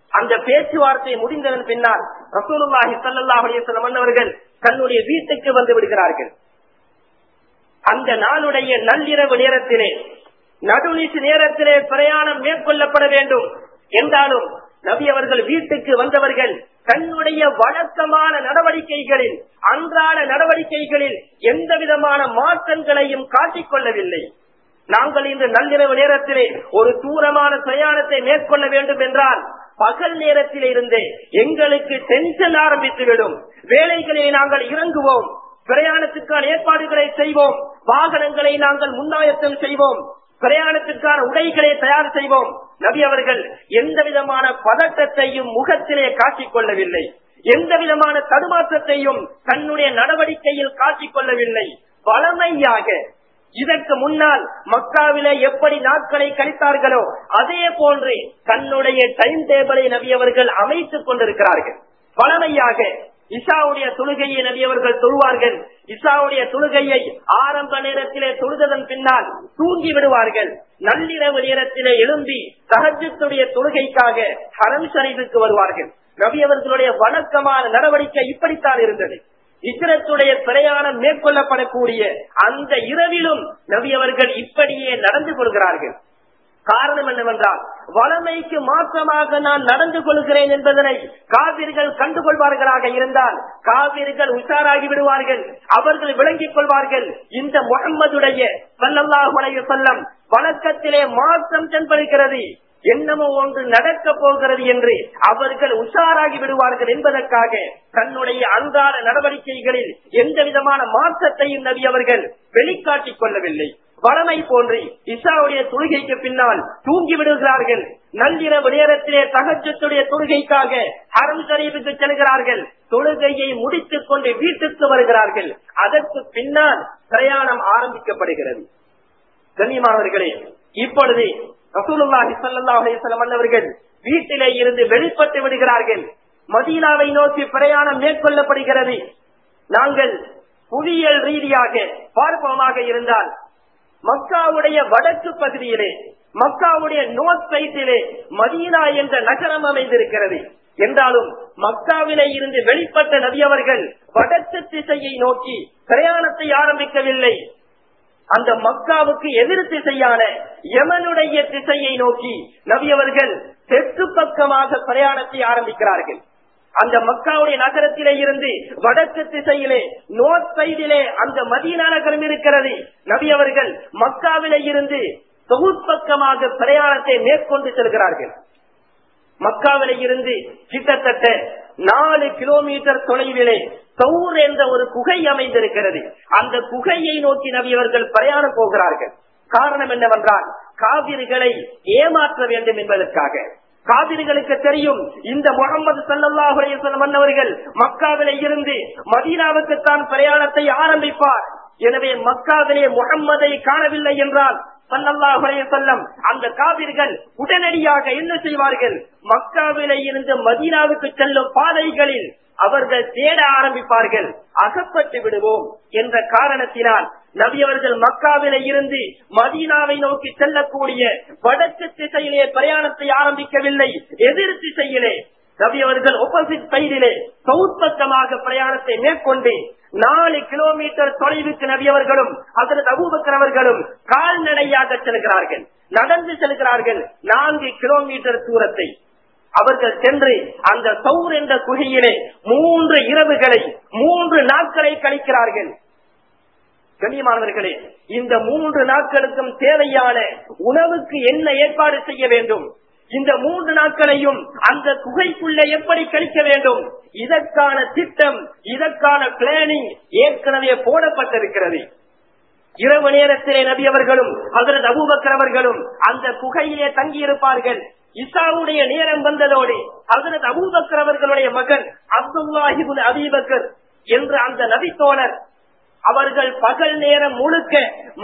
அந்த பேச்சுவார்த்தை முடிந்ததன் பின்னால் ரசூலுல்லாஹி சல்லாஹ் அவர்கள் தன்னுடைய வீட்டுக்கு வந்து விடுகிறார்கள். அந்த நாளுடைய நள்ளிரவு நேரத்திலே நடுநீச்சு நேரத்திலே பிரயாணம் மேற்கொள்ளப்பட வேண்டும். என்றாலும் நபி அவர்கள் வீட்டுக்கு வந்தவர்கள் தன்னுடைய வழக்கமான நடவடிக்கைகளில் அன்றாட நடவடிக்கைகளில் எந்த விதமான மாற்றங்களையும் காட்டிக்கொள்ளவில்லை. நாங்கள் இன்று நள்ளிரவு நேரத்திலே ஒரு தூரமான பிரயாணத்தை மேற்கொள்ள வேண்டும் என்றால் பகல் நேரத்தில் இருந்தே எங்களுக்கு டென்ஷன் ஆரம்பித்துவிடும். வேலைகளை நாங்கள் இறங்குவோம். பிரயாணத்துக்கான ஏற்பாடுகளை செய்வோம். வாகனங்களை நாங்கள் முன்னாயத்தம் செய்வோம். பிரயாணத்திற்கான உடைகளை தயார் செய்வோம். நபி அவர்கள் எந்த விதமான பதட்டத்தையும் முகத்திலே காட்டிக் கொள்ளவில்லை. எந்த விதமான தடுமாற்றத்தையும் தன்னுடைய நடவடிக்கையில் காட்டிக் கொள்ளவில்லை. வளமையாக இதற்கு முன்னால் மக்காவிலே எப்படி நாட்களை கழித்தார்களோ அதே போன்று தன்னுடைய டைம் டேபிளை நபி அவர்கள் அமைத்துக் கொண்டிருக்கிறார்கள். பழமையாக இசாவுடைய தொழுகையை நபியவர்கள் தொழுவார்கள். இசாவுடைய தொழுகையை ஆரம்ப நேரத்திலே தொழுததன் பின்னால் தூங்கி விடுவார்கள். நள்ளிரவு நேரத்திலே எழும்பி சகஜத்துடைய தொழுகைக்காக ஹரம் சரிவுக்கு வருவார்கள். நபியவர்களுடைய வணக்கமான வழக்கமான நடவடிக்கை இப்படித்தான் இருந்தது. இசரத்துடைய பிரயாணம் மேற்கொள்ளப்படக்கூடிய அந்த இரவிலும் நபியவர்கள் இப்படியே நடந்து கொள்கிறார்கள். காரணம் என்னவென்றால் வளமைக்கு மாற்றமாக நான் நடந்து கொள்கிறேன் என்பதனை காவிர்கள் கண்டுகொள்வார்களாக இருந்தால் காவிர்கள் உஷாராகி விடுவார்கள் அவர்கள் விளங்கிக் கொள்வார்கள். இந்த முகம்மதுடைய சல்லல்லாஹுடைய சொல்லம் வழக்கத்திலே மாற்றம் தென்படுகிறது. என்னமோ ஒன்று நடக்க போகிறது என்று அவர்கள் உஷாராகி விடுவார்கள் என்பதற்காக தன்னுடைய அன்றாட நடவடிக்கைகளில் எந்த விதமான மாற்றத்தையும் நபி அவர்கள் வெளிக்காட்டிக் கொள்ளவில்லை. வளமை போன்று இசாவுடைய தொழுகைக்கு பின்னால் தூங்கி விடுகிறார்கள். நள்ளிரவு நேரத்திலே தகச்சத்துடைய தொழுகைக்காக அறம் ஷரீஃபுக்கு செல்கிறார்கள். தொழுகையை முடித்துக் கொண்டு வீட்டுக்கு வருகிறார்கள். அதற்கு பின்னால் பிரயாணம் ஆரம்பிக்கப்படுகிறது. கண்ணியமானவர்களே இப்பொழுது ரசூலுல்லாஹி ஸல்லல்லாஹு அலைஹி அன்னவர்கள் வீட்டிலே இருந்து வெளிப்பட்டு விடுகிறார்கள். மதீனாவை நோக்கி பிரயாணம் மேற்கொள்ளப்படுகிறது. நாங்கள் புவியியல் ரீதியாக பார்ப்போமாக இருந்தால் மக்காவுடைய வடக்கு பகுதியிலே மக்காவுடைய நோர்த் சைட்டிலே மதீனா என்ற நகரம் அமைந்திருக்கிறது. என்றாலும் மக்காவிலே இருந்து வெளிப்பட்ட நதியவர்கள் வடக்கு திசையை நோக்கி பிரயாணத்தை ஆரம்பிக்கவில்லை. அந்த மக்காவுக்கு எதிர் திசையான எமனுடைய திசையை நோக்கி நவியவர்கள் தெற்கு பக்கமாக பிரயாணத்தை ஆரம்பிக்கிறார்கள். அந்த மக்காவுடைய நகரத்திலே இருந்து வடக்கு திசையிலே நோர்த் சைடிலே அந்த மதீனா நகரம் இருக்கிறது. நபி அவர்கள் மக்காவிலே இருந்து தொகுப்பக்கமாக பிரயாணத்தை மேற்கொண்டு செல்கிறார்கள். மக்காவிலே இருந்து கிட்டத்தட்ட நாலு கிலோமீட்டர் தொலைவிலே சவுர் என்ற ஒரு குகை அமைந்திருக்கிறது. அந்த குகையை நோக்கி நவியவர்கள் பிரயாணம் போகிறார்கள். காரணம் என்னவென்றால் காவிரிகளை ஏமாற்ற வேண்டும் என்பதற்காக. காதிரிகளுக்கு தெரியும். இந்த முகமது சல்லாஹுடைய மன்னவர்கள் மக்காவிலே இருந்து மதீனாவுக்கு தான் பிரயாணத்தை ஆரம்பிப்பார். எனவே மக்காவிலே முகம்மதை காணவில்லை என்றால் சல்லல்லாஹுடைய செல்லம் அந்த காவிர்கள் உடனடியாக என்ன செய்வார்கள்? மக்காவிலே இருந்து மதீனாவுக்கு செல்லும் பாதைகளில் அவர்கள் தேட ஆரம்பிப்பார்கள். அகப்பட்டு விடுவோம் என்ற காரணத்தினால் நபியவர்கள் மக்காவில இருந்து மதீனாவை நோக்கி செல்லக்கூடிய வடக்கு திசையிலே பிரயாணத்தை ஆரம்பிக்கவில்லை எதிர் திசையிலே. நபியவர்கள் ஒப்போசிட் சைடிலே சவுத் பக்கமாக பிரயாணத்தை மேற்கொண்டு நாலு கிலோமீட்டர் தொலைவுக்கு நபியவர்களும் அதற்கு அபூபக்கரவர்களும் கால்நடையாக செல்கிறார்கள். நடந்து செல்கிறார்கள் நான்கு கிலோமீட்டர் தூரத்தை. அவர்கள் சென்று அந்த சவுர் என்ற குகையிலே மூன்று இரவுகளை மூன்று நாட்களை கழிக்கிறார்கள். கண்ணியமானவர்களே இந்த மூன்று நாட்களுக்கும் தேவையான உணவுக்கு என்ன ஏற்பாடு செய்ய வேண்டும்? இந்த மூன்று நாட்களையும் அந்த குகைக்குள்ள எப்படி கழிக்க வேண்டும்? இதற்கான திட்டம் இதற்கான பிளானிங் ஏற்கனவே போடப்பட்டிருக்கிறது. இரவு நேரத்திலே நபி அவர்களும் அதரது அபூபக்கர் அவர்களும் அந்த குகையிலே தங்கியிருப்பார்கள். இசாவுடைய நேரம் வந்ததோடு அதரது அபூபக்கர் அவர்களுடைய மகன் அப்துல்லாஹிபுல் அபீபக்கர் என்று அந்த நபித்தோழர் அவர்கள் பகல் நேரம் முழுக்க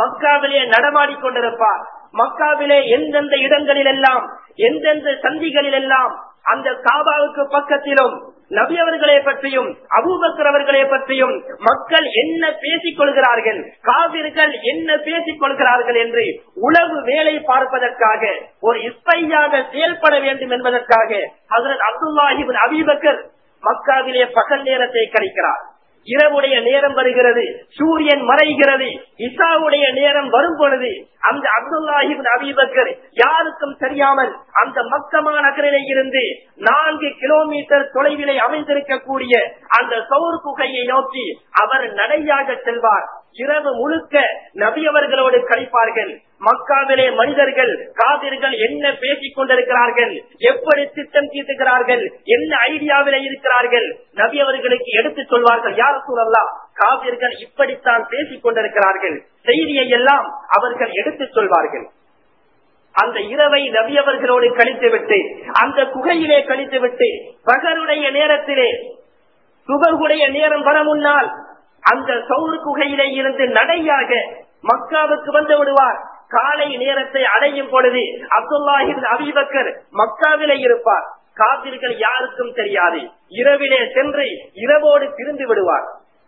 மக்காவிலே நடமாடி கொண்டிருப்பார். மக்காவிலே எந்தெந்த இடங்களில் எல்லாம் எந்தெந்த சந்திகளில் எல்லாம் அந்த காபாவுக்கு பக்கத்திலும் நபி அவர்களை பற்றியும் அபூபக்கர் அவர்களை பற்றியும் மக்கள் என்ன பேசிக் கொள்கிறார்கள் காவிர்கள் என்ன பேசிக் கொள்கிறார்கள் என்று உளவு வேலை பார்ப்பதற்காக ஒரு இஸ்பையாக செயல்பட வேண்டும் என்பதற்காக ஹசரத் அப்துல்லாஹிபின் அபீபக்கர் மக்காவிலே பகல் நேரத்தை கழிக்கிறார். இரவுடைய நேரம் வருகிறது சூரியன் மறைகிறது இசாவுடைய நேரம் வரும் பொழுது அந்த அப்துல்லாஹிபின் அபிபக்கர் யாருக்கும் தெரியாமல் அந்த மக்கமா நகரிலே இருந்து நான்கு கிலோமீட்டர் தொலைவிலே அமைந்திருக்கக்கூடிய அந்த சௌர் குகையை நோக்கி அவர் நடையாக செல்வார். இரவு முழுக்க நபியவர்களோடு கழிப்பார்கள். மக்காவிலே மனிதர்கள் காதிர்கள் என்ன பேசிக் கொண்டிருக்கிறார்கள்? எப்படி திட்டம் தீட்டுகிறார்கள்? என்ன ஐடியாவிலே இருக்கிறார்கள்? நபி அவர்களுக்கு எடுத்துச் சொல்வார்கள் யார் சூழல்லாம் காவிர்கள் இப்படித்தான் பேசிக் கொண்டிருக்கிறார்கள். செய்தியை எல்லாம் அவர்கள் எடுத்துச் சொல்வார்கள். அந்த இரவை நபியவர்களோடு கழித்துவிட்டு அந்த குகையிலே கழித்துவிட்டு பகருடைய நேரத்திலே சுகருடைய நேரம் வர முன்னால் அந்த சௌரு குகையிலே இருந்து நடையாக மக்காவுக்கு வந்து விடுவார். காலை நேரத்தை அடையும் பொழுது அப்துல்லாஹின் அபிபக்கர் மக்காவிலே இருப்பார். காவிர்கள் யாருக்கும் தெரியாது. இரவிலே சென்று இரவோடு திரும்பி விடுவார்.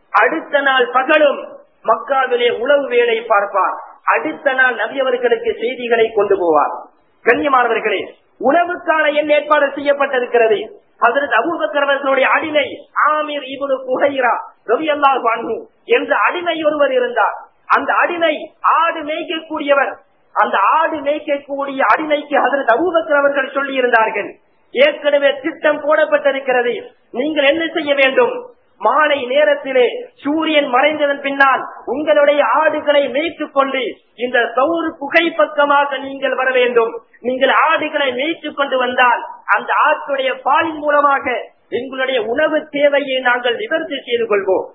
அடுத்த நாள் பகலும் மக்காவிலே உளவு வேலை பார்ப்பார். அடுத்த நாள் நபியவர்களுக்கு செய்திகளை கொண்டு போவார். கண்ணியமானவர்களே உணவுக்கான என் ஏற்பாடு செய்யப்பட்டிருக்கிறது. அதற்கு அபூபக்கரவர்களுடைய அடிமை ஆமீர் இவனு குஹைரா ரவி அல்லாஹ் என்ற அடிமை ஒருவர் இருந்தார். அந்த அடிமை ஆடு மேய்க்கக்கூடியவர். அந்த ஆடு மேய்க்கக்கூடிய அடிமைக்கு அதற்கு அபூபக்கர் அவர்கள் சொல்லி இருந்தார்கள் ஏற்கனவே திட்டம் போடப்பட்டிருக்கிறது நீங்கள் என்ன செய்ய வேண்டும்? மாலை நேரத்திலே சூரியன் மறைந்ததன் பின்னால் உங்களுடைய ஆடுகளை மேய்த்துக் கொண்டு இந்த சௌறு புகை பக்கமாக நீங்கள் வர வேண்டும். நீங்கள் ஆடுகளை மேய்த்துக் கொண்டு வந்தால் அந்த ஆட்டுடைய பாலின் மூலமாக எங்களுடைய உணவு தேவையை நாங்கள் நிவர்த்தி செய்து கொள்வோம்.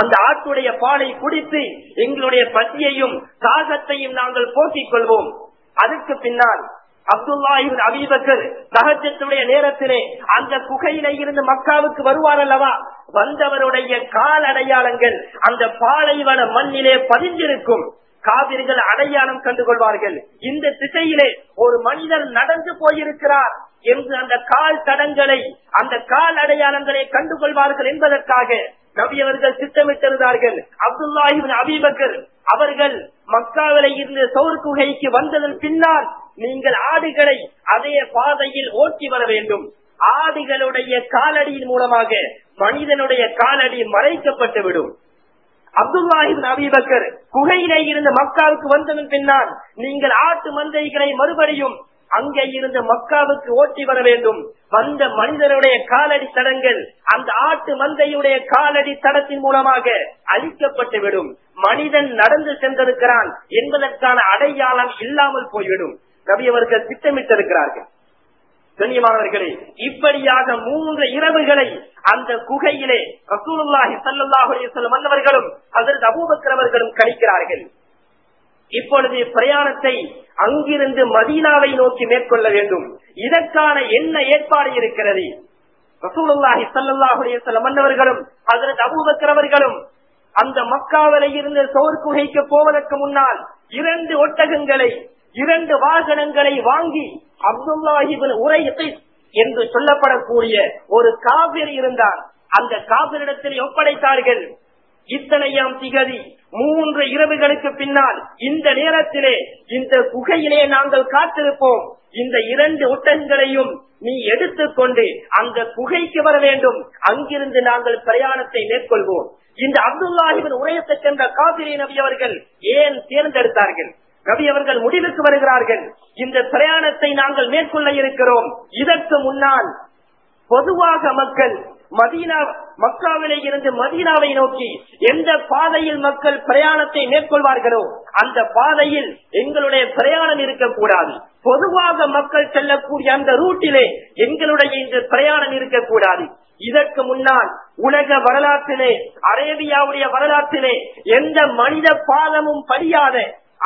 அந்த ஆட்டுடைய பாலை குடித்து எங்களுடைய பசியையும் தாகத்தையும் நாங்கள் போக்கிக் கொள்வோம். அதுக்கு பின்னால் அப்துல்லாஹின் அபீபக்கர் சகஜத்துடைய நேரத்திலே அந்த குகையில இருந்து மக்காவுக்கு வருவார் அல்லவா? வந்தவருடைய கால் அடையாளங்கள் அந்த பாலைவன மண்ணிலே பதிந்திருக்கும். காவிரிகள் அடையாளம் கண்டுகொள்வார்கள். இந்த திசையிலே ஒரு மனிதர் நடந்து போயிருக்கிறார் என்று அந்த கால் தடங்களை அந்த கால் அடையாளங்களை கண்டுகொள்வார்கள் என்பதற்காக நபியவர்கள் திட்டமிட்டிருந்தார்கள். அப்துல்லாஹிபின் அபிபக்கர் அவர்கள் மக்காவில இருந்து சோர் குகைக்கு வந்ததன் பின்னால் நீங்கள் ஆடுகளை அதே பாதையில் ஓட்டி வர வேண்டும். ஆடுகளுடைய காலடியின் மூலமாக மனிதனுடைய காலடி மறைக்கப்பட்டு விடும் அப்துல்லாஹிபின் அபிபக்கர் குகையிலே இருந்து மக்காவுக்கு வந்ததன் பின்னால் நீங்கள் ஆட்டு மந்தைகளை மறுபடியும் அங்கே இருந்து மக்காவுக்கு ஓட்டி வர வேண்டும். வந்த மனிதனுடைய காலடி தடங்கள் அந்த ஆட்டு மந்தையுடைய காலடி தடத்தின் மூலமாக அழிக்கப்பட்டு விடும். மனிதன் நடந்து சென்றிருக்கிறான் என்பதற்கான அடையாளம் இல்லாமல் போய்விடும். கவி அவர்கள் திட்டமிட்டிருக்கிறார்கள். கண்ணியமானவர்களே இப்படியாக மூன்று இரவுகளை அந்த குகையிலே ரசூலுல்லாஹி ஸல்லல்லாஹு செல்லும் மன்னவர்களும் அதற்கு அபூபக்கிரவர்களும் கழிக்கிறார்கள் இப்பொழுது பிரயாணத்தை அங்கிருந்து மதீனாவை நோக்கி மேற்கொள்ள வேண்டும். இதற்கான என்ன ஏற்பாடு இருக்கிறது? ரசூலுல்லாஹி ஸல்லல்லாஹு செல்லும் மன்னவர்களும் அதற்கு அபூபக்கிரவர்களும் அந்த மக்காவில இருந்து சோர் குகைக்கு போவதற்கு முன்னால் இரண்டு ஒட்டகங்களை இரண்டு வாகனங்களை வாங்கி அப்துல்லாஹிபின் உரையத்தை என்று சொல்லப்படக்கூடிய ஒரு காவிரி இருந்தார். அந்த காவிரிடத்தில் ஒப்படைத்தார்கள். இத்தனையாம் திகதி மூன்று இரவுகளுக்கு பின்னால் இந்த நேரத்திலே இந்த குகையிலே நாங்கள் காத்திருப்போம். இந்த இரண்டு ஒட்டகங்களையும் நீ எடுத்துக்கொண்டு அந்த குகைக்கு வர வேண்டும். அங்கிருந்து நாங்கள் பிரயாணத்தை மேற்கொள்வோம். இந்த அப்துல்லாஹிபின் உரையத்தை சென்ற காவிரி நபி அவர்கள் ஏன் தேர்ந்தெடுத்தார்கள்? நபி அவர்கள் முடிவுக்கு வருகிறார்கள். இந்த பிரயாணத்தை நாங்கள் மேற்கொள்ள இருக்கிறோம். இதற்கு முன்னால் பொதுவாக மக்கள் மதீனா மக்காவிலே இருந்து மதீனாவை நோக்கி எந்த பாதையில் மக்கள் பிரயாணத்தை மேற்கொள்வார்களோ அந்த பாதையில் எங்களுடைய பிரயாணம் இருக்கக்கூடாது. பொதுவாக மக்கள் செல்லக்கூடிய அந்த ரூட்டிலே எங்களுடைய இந்த பிரயாணம் இருக்கக்கூடாது. இதற்கு முன்னால் உலக வரலாற்றிலே அரேபியாவுடைய வரலாற்றிலே எந்த மனித பாதமும் படியாத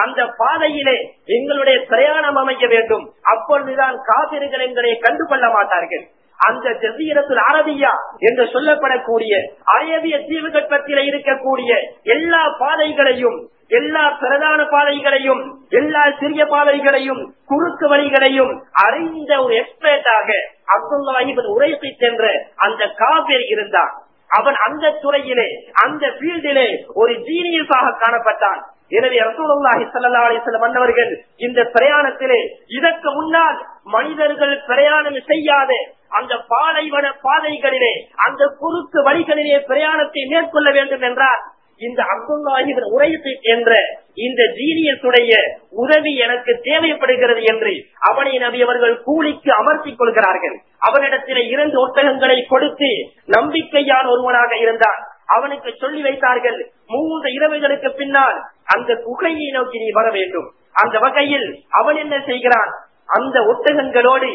அந்த பாதையிலே எங்களுடைய பிரயாணம் அமைய வேண்டும். அப்பொழுதுதான் காவிரிகள் எங்களை கண்டுகொள்ள மாட்டார்கள். அந்த ஜசீரத்துல் அரபியா என்று சொல்லப்படக்கூடிய அரேபிய தீவுகற்பத்தில இருக்கக்கூடிய எல்லா பாதைகளையும் எல்லா பிரதான பாதைகளையும் எல்லா சிறிய பாதைகளையும் குறுக்கு வழிகளையும் அறிந்த ஒரு எக்ஸ்பர்ட்டாக அப்துல்லாஹிபின் உரைப்பை சென்ற அந்த காவிரி இருந்தான். அவன் அந்த துறையிலே அந்த பீல்டிலே ஒரு ஜீனியஸாக காணப்பட்டான். எனவே ரசூலுல்லாஹி சல்லா அலைஹி மன்னவர்கள் இந்த பிரயாணத்திலே இதற்கு முன்னால் மனிதர்கள் பிரயாணம் செய்யாத அந்த பாலைவன பாதைகளிலே அந்த குறுக்கு வழிகளிலே பிரயாணத்தை மேற்கொள்ள வேண்டும் என்றால் இந்த அப்துல்லாஹிபின் உரைத்து என்ற இந்த ஜீனியஸுடைய உதவி எனக்கு தேவைப்படுகிறது என்று அவனை நபி அவர்கள் கூலிக்கு அமர்த்திக் கொள்கிறார்கள். அவனிடத்திலே இரண்டு ஒட்டகங்களை கொடுத்து நம்பிக்கையான ஒருவனாக இருந்தான். அவனுக்கு சொல்லி வைத்தார்கள் மூன்று இரவுகளுக்கு பின்னால் அந்த குகையை நோக்கி நீ வர வேண்டும். அந்த வகையில் அவன் என்ன செய்கிறான்? அந்த ஒட்டகங்களோடு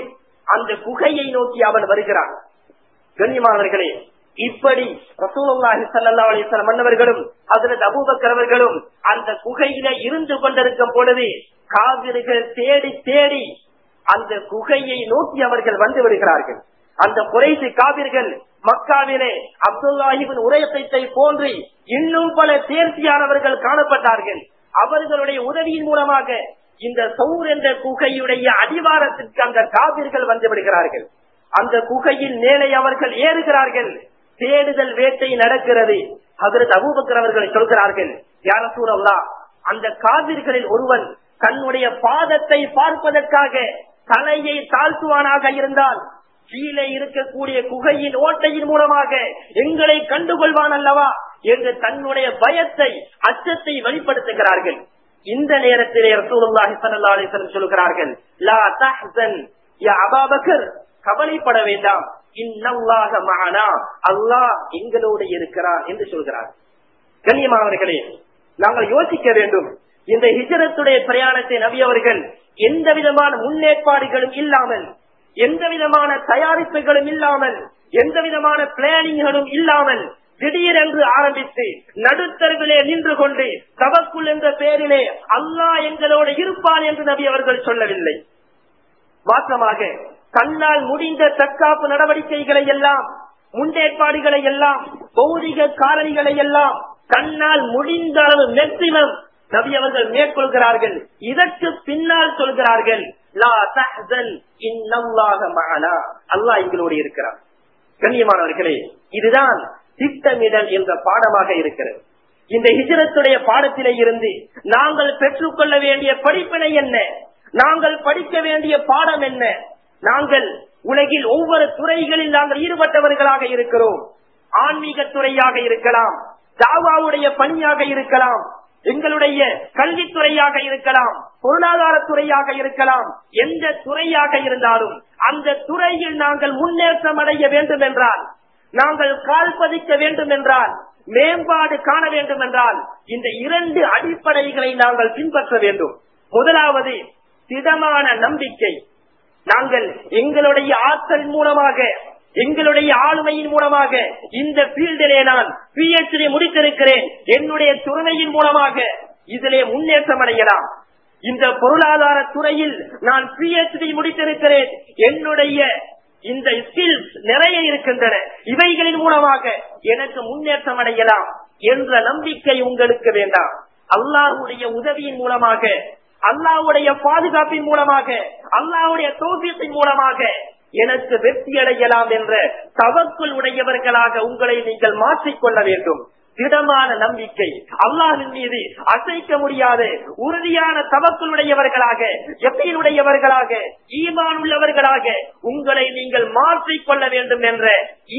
அந்த குகையை நோக்கி அவன் வருகிறான். கண்ணியமானவர்களே இப்படி ரசூலுல்லாஹி சல்லா அலைஹி வஸல்லம் மன்னவர்களும் அதில் அபூபக்கரவர்களும் அந்த குகையில இருந்து கொண்டிருக்கும் பொழுது காவிர்கள் தேடி தேடி அந்த குகையை நோக்கி அவர்கள் வந்து விடுகிறார்கள். அந்த குறைசி காவிர்கள் மக்காவிலே அப்துல்லாஹிபின் உரையத்தை போன்று இன்னும் பல தேர்ச்சியானவர்கள் காணப்பட்டார்கள். அவர்களுடைய உதவியின் மூலமாக இந்த சௌர் என்ற குகையுடைய அடிவாரத்திற்கு அந்த காவிர்கள் வந்து விடுகிறார்கள். அந்த குகையின் மேலே அவர்கள் ஏறுகிறார்கள். தேடுதல் வேட்டை நடக்கிறது. அதற்கு அபூபக்கர் அவர்கள் சொல்கிறார்கள் யார சூழல்லா அந்த காவிர்களில் ஒருவன் தன்னுடைய பாதத்தை பார்ப்பதற்காக தலையை தாழ்த்துவானாக இருந்தால் கீழே இருக்கக்கூடிய குகையின் ஓட்டையின் மூலமாக எங்களை கண்டுகொள்வான் அல்லவா? என்று தன்னுடைய பயத்தை அச்சத்தை வெளிப்படுத்துகிறார்கள். இந்த நேரத்திலே ரசூலுல்லாஹி ஸல்லல்லாஹு அலைஹி வஸல்லம் சொல்கிறார்கள் லா தஹ்சன் யா அபூபக்கர் கவலைப்பட வேண்டாம். இன்னல்லாக மகனா அல்லாஹ் எங்களோடு இருக்கிறார் என்று சொல்கிறார். கண்ணியமானவர்களே நாங்கள் யோசிக்க வேண்டும். இந்த ஹிஜரத்துடைய பிரயாணத்தை நபி அவர்கள் எந்த விதமான முன்னேற்பாடுகளும் இல்லாமல் எந்த விதமான தயாரிப்புகளும் இல்லாமல் எந்த விதமான பிளானிங்களும் இல்லாமல் திடீரென்று ஆரம்பித்து நடுத்தர்களே நின்று கொண்டு தவக்குள் என்ற பெயரிலே அல்லாஹ் எங்களோடு இருப்பான் என்று நபி அவர்கள் சொல்லவில்லை. மாற்றமாக தன்னால் முடிந்த தற்காப்பு நடவடிக்கைகளை எல்லாம் முன்னேற்பாடுகளை எல்லாம் பௌதிக காரணிகளை எல்லாம் தன்னால் முடிந்த அளவு மேக்சிமம் நபி அவர்கள் மேற்கொள்கிறார்கள். இதற்கு பின்னால் சொல்கிறார்கள் லா அல்லாஹ் எங்களோடு இருக்கிறார் கண்ணியமானவர்களே இதுதான் திட்டமிடல் என்ற பாடமாக இருக்கிறது. இந்த ஹிஜரத்துடைய பாடத்திலே இருந்து நாங்கள் பெற்றுக்கொள்ள வேண்டிய படிப்பினை என்ன? நாங்கள் படிக்க வேண்டிய பாடம் என்ன? நாங்கள் உலகில் ஒவ்வொரு துறைகளில் நாங்கள் ஈடுபட்டவர்களாக இருக்கிறோம். ஆன்மீக துறையாக இருக்கலாம் தாவாவுடைய பணியாக இருக்கலாம் எங்களுடைய கல்வித்துறையாக இருக்கலாம் பொருளாதார துறையாக இருக்கலாம் எந்த துறையாக இருந்தாலும் அந்த துறையில் நாங்கள் முன்னேற்றம் அடைய வேண்டும் என்றால் நாங்கள் கால் பதிக்க வேண்டும் என்றால் மேம்பாடு காண வேண்டும் என்றால் இந்த இரண்டு அடிப்படைகளை நாங்கள் பின்பற்ற வேண்டும். முதலாவது திடமான நம்பிக்கை. நாங்கள் எங்களுடைய ஆற்றல் மூலமாக எங்களுடைய ஆளுமையின் மூலமாக இந்த பீல்டிலே நான் பிஹெச்டி முடித்திருக்கிறேன். என்னுடைய துறையின் மூலமாக இதிலே முன்னேற்றம் அடையலாம். இந்த பொருளாதார துறையில் நான் பிஹெச்டி முடித்திருக்கிறேன். என்னுடைய இந்த ஸ்கில்ஸ் நிறைய இருக்கின்றன. இவைகளின் மூலமாக எனக்கு முன்னேற்றம் அடையலாம் என்ற நம்பிக்கை உங்களுக்கு வேண்டாம். அல்லாஹுடைய உதவியின் மூலமாக அல்லாவுடைய பாதுகாப்பின் மூலமாக அல்லாவுடைய தோசியத்தின் மூலமாக எனக்கு வெற்றி அடையலாம் என்ற தவக்குள் உடையவர்களாக உங்களை நீங்கள் மாற்றிக்கொள்ள வேண்டும். திடமான நம்பிக்கை. அல்லாஹின் மீது அசைக்க முடியாத உறுதியான தவக்குளுடையவர்களாக எப்பையினுடையவர்களாக ஈமான் உள்ளவர்களாக உங்களை நீங்கள் மாற்றிக்கொள்ள வேண்டும் என்ற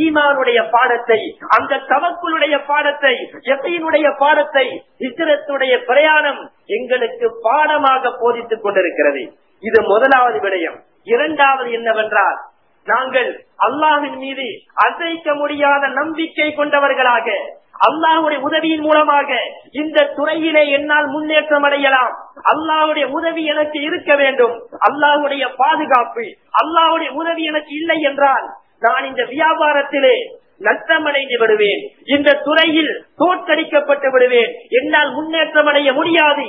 ஈமானுடைய பாடத்தை அந்த தவக்குளுடைய பாடத்தை எப்பையினுடைய பாடத்தை இத்திரத்துடைய பிரயாணம் எங்களுக்கு பாடமாக போதித்துக் கொண்டிருக்கிறது. இது முதலாவது விடயம். இரண்டாவது என்னவென்றால் நாங்கள் அல்லாஹின் மீது அசைக்க முடியாத நம்பிக்கை கொண்டவர்களாக அல்லாஹுடைய உதவியின் மூலமாக இந்த துறையிலே என்னால் முன்னேற்றம் அடையலாம். அல்லாவுடைய உதவி எனக்கு இருக்க வேண்டும். அல்லாவுடைய பாதுகாப்பு அல்லாவுடைய உதவி எனக்கு இல்லை என்றால் நான் இந்த வியாபாரத்திலே நஷ்டமடைந்து விடுவேன். இந்த துறையில் தோற்கடிக்கப்பட்டு விடுவேன். என்னால் முன்னேற்றம் அடைய முடியாது.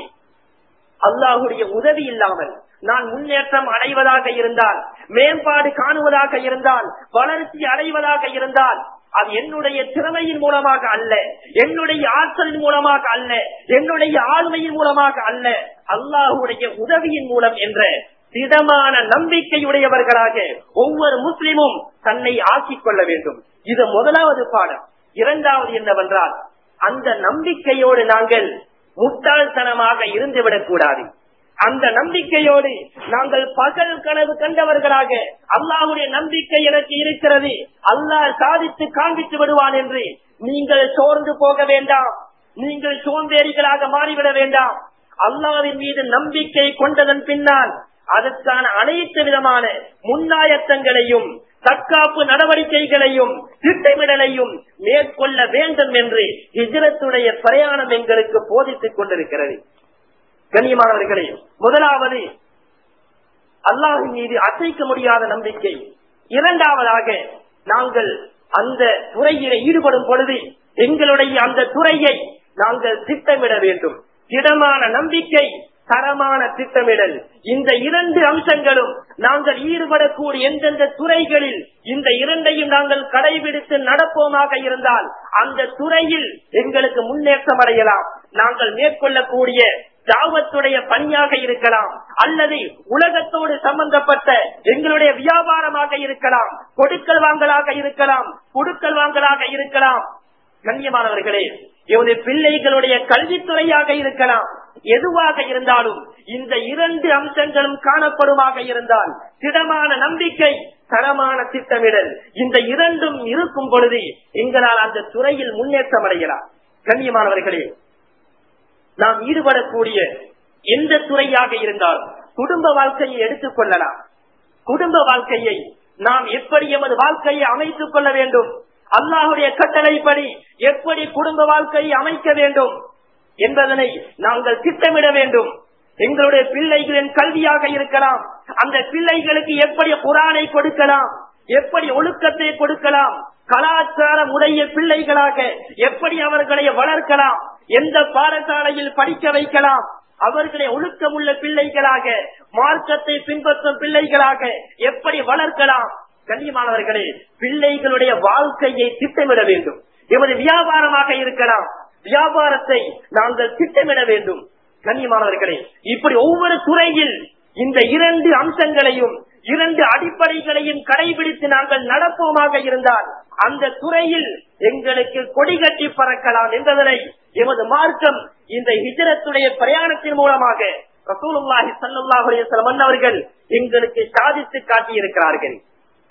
அல்லாஹுடைய உதவி இல்லாமல் நான் முன்னேற்றம் அடைவதாக இருந்தால் மேம்பாடு காணுவதாக இருந்தால் வளர்ச்சி அடைவதாக இருந்தால் அது என்னுடைய திறமையின் மூலமாக அல்ல. என்னுடைய ஆற்றலின் மூலமாக அல்ல. என்னுடைய ஆளுமையின் மூலமாக அல்ல. அல்லாஹுடைய உதவியின் மூலம் என்ற திடமான நம்பிக்கையுடையவர்களாக ஒவ்வொரு முஸ்லிமும் தன்னை ஆக்கிக் கொள்ள வேண்டும். இது முதலாவது பாடம். இரண்டாவது என்னவென்றால் அந்த நம்பிக்கையோடு நாங்கள் முட்டாள்தனமாக இருந்துவிடக் கூடாது. அந்த நம்பிக்கையோடு நாங்கள் பகல் கனவு கண்டவர்களாக அல்லாஹுடைய நம்பிக்கை எனக்கு இருக்கிறது. அல்லாஹ் சாதித்து காண்பித்து விடுவான் என்று நீங்கள் சோர்ந்து போக வேண்டாம். நீங்கள் சோம்பேறிகளாக மாறிவிட வேண்டாம். அல்லாவின் மீது நம்பிக்கை கொண்டதன் பின்னால் அதற்கான அனைத்து விதமான முன்னாயத்தங்களையும் தற்காப்பு நடவடிக்கைகளையும் திட்டமிடலையும் மேற்கொள்ள வேண்டும் என்று இஜரத்துடைய பிரயாணம் எங்களுக்கு போதித்துக் கொண்டிருக்கிறது. கண்ணியமானவர்களே முதலாவது அல்லாஹின் மீது அசைக்க முடியாத நம்பிக்கை. இரண்டாவதாக நாங்கள் அந்த துறையில ஈடுபடும் பொழுது எங்களுடைய அந்த துறையை நாங்கள் திட்டமிட வேண்டும். திடமான நம்பிக்கை தரமான திட்டமிடல். இந்த இரண்டு அம்சங்களும் நாங்கள் ஈடுபடக்கூடிய எந்தெந்த துறைகளில் இந்த இரண்டையும் நாங்கள் கடைபிடித்து நடப்போமாக இருந்தால் அந்த துறையில் எங்களுக்கு முன்னேற்றம் அடையலாம். நாங்கள் மேற்கொள்ளக்கூடிய தாவத்துடைய பணியாக இருக்கலாம் அல்லது உலகத்தோடு சம்பந்தப்பட்ட எங்களுடைய வியாபாரமாக இருக்கலாம் கொடுக்கல் வாங்கலாக இருக்கலாம் கொடுக்கல் வாங்கலாக இருக்கலாம். கண்ணியமானவர்களே எமது பிள்ளைகளுடைய கல்வித்துறையாக இருக்கலாம். எதுவாக இருந்தாலும் இந்த இரண்டு அம்சங்களும் காணப்படுமாக இருந்தால் திடமான நம்பிக்கை தரமான திட்டமிடல் இந்த இரண்டும் இருக்கும் பொழுது எங்களால் அந்த துறையில் முன்னேற்றம் அடையலாம். கண்ணியமானவர்களே நாம் ஈடுபடக்கூடிய எந்த துறையாக இருந்தால் குடும்ப வாழ்க்கையை எடுத்துக் கொள்ளலாம். குடும்ப வாழ்க்கையை நாம் எப்படி எமது வாழ்க்கையை அமைத்துக் கொள்ள வேண்டும்? அல்லாஹுடைய கட்டளைப்படி எப்படி குடும்ப வாழ்க்கையை அமைக்க வேண்டும் என்பதனை நாங்கள் திட்டமிட வேண்டும். எங்களுடைய பிள்ளைகளின் கல்வியாக இருக்கலாம். அந்த பிள்ளைகளுக்கு எப்படி குரானை கொடுக்கலாம்? எப்படி ஒழுக்கத்தை கொடுக்கலாம்? கலாச்சார உடைய பிள்ளைகளாக எப்படி அவர்களை வளர்க்கலாம்? எந்த பாடசாலையில் படிக்க வைக்கலாம்? அவர்களை ஒழுக்கமுள்ள பிள்ளைகளாக மார்க்கத்தை பின்பற்றும் பிள்ளைகளாக எப்படி வளர்க்கலாம்? கண்ணியமானவர்களே பிள்ளைகளுடைய வாழ்க்கையை திட்டமிட வேண்டும். எமது வியாபாரமாக இருக்கலாம். வியாபாரத்தை நாங்கள் திட்டமிட வேண்டும். கண்ணியமானவர்களே இப்படி ஒவ்வொரு துறையில் இந்த இரண்டு அம்சங்களையும் இரண்டு அடிப்படைகளையும் கடைபிடித்து நாங்கள் நடப்போமாக இருந்தால் அந்த துறையில் எங்களுக்கு கொடி கட்டி பறக்கலாம் என்பதனை எமது மார்க்கம் இந்த ஹிஜரத்துடைய பிரயாணத்தின் மூலமாக ரசூலுல்லாஹி ஸல்லல்லாஹு அவர்கள் எங்களுக்கு சாதித்து காட்டியிருக்கிறார்கள்.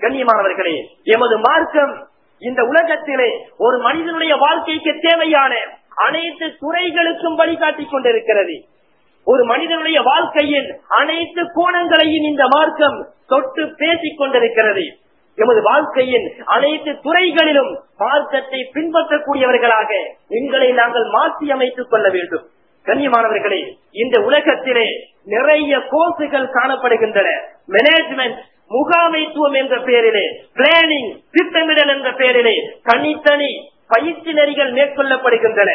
கண்ணியமானவர்களே எமது மார்க்கம் இந்த உலகத்திலே ஒரு மனிதனுடைய வாழ்க்கைக்கு தேவையான அனைத்து துறைகளுக்கும் வழிகாட்டிக் கொண்டிருக்கிறது. ஒரு மனிதனுடைய வாழ்க்கையின் அனைத்து கோணங்களையும் இந்த மார்க்கம் தொட்டு பேசிக் கொண்டிருக்கிறது. எமது வாழ்க்கையின் அனைத்து துறைகளிலும் மார்க்கத்தை பின்பற்றக்கூடியவர்களாக எங்களை நாங்கள் மாற்றி அமைத்துக் கொள்ள வேண்டும். கண்ணியமானவர்களே இந்த உலகத்திலே நிறைய கோர்ஸுகள் காணப்படுகின்றன. மேனேஜ்மெண்ட் முகாமைத்துவம் என்ற பெயரிலே பிளானிங் திட்டமிடல் என்ற பெயரிலே தனித்தனி பயிற்சி நெறிகள் மேற்கொள்ளப்படுகின்றன.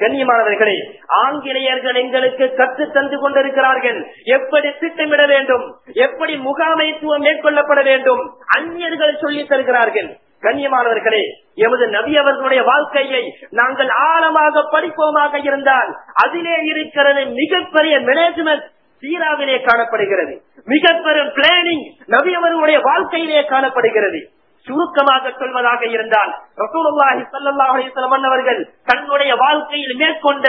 கண்ணியமானவர்களே ஆங்கிலேயர்கள் எங்களுக்கு கற்று தந்து கொண்டிருக்கிறார்கள். எப்படி திட்டமிட வேண்டும்? எப்படி முகாமைத்துவம் மேற்கொள்ளப்பட வேண்டும்? அந்நியர்கள் சொல்லி தருகிறார்கள். கண்ணியமானவர்களே எமது நபி அவர்களுடைய வாழ்க்கையை நாங்கள் ஆழமாக படிப்போமாக இருந்தால் அதிலே இருக்கிறது மிகப்பெரிய மேனேஜ்மெண்ட் சீராவிலே காணப்படுகிறது. மிகப்பெரும் பிளானிங் நபி அவர்களுடைய வாழ்க்கையிலே காணப்படுகிறது. சுருக்கமாக சொல்வதாக இருந்தால் ரசூலுல்லாஹி ஸல்லல்லாஹு அலைஹி வஸல்லம் அவர்கள் தன்னுடைய வாழ்க்கையில் மேற்கொண்ட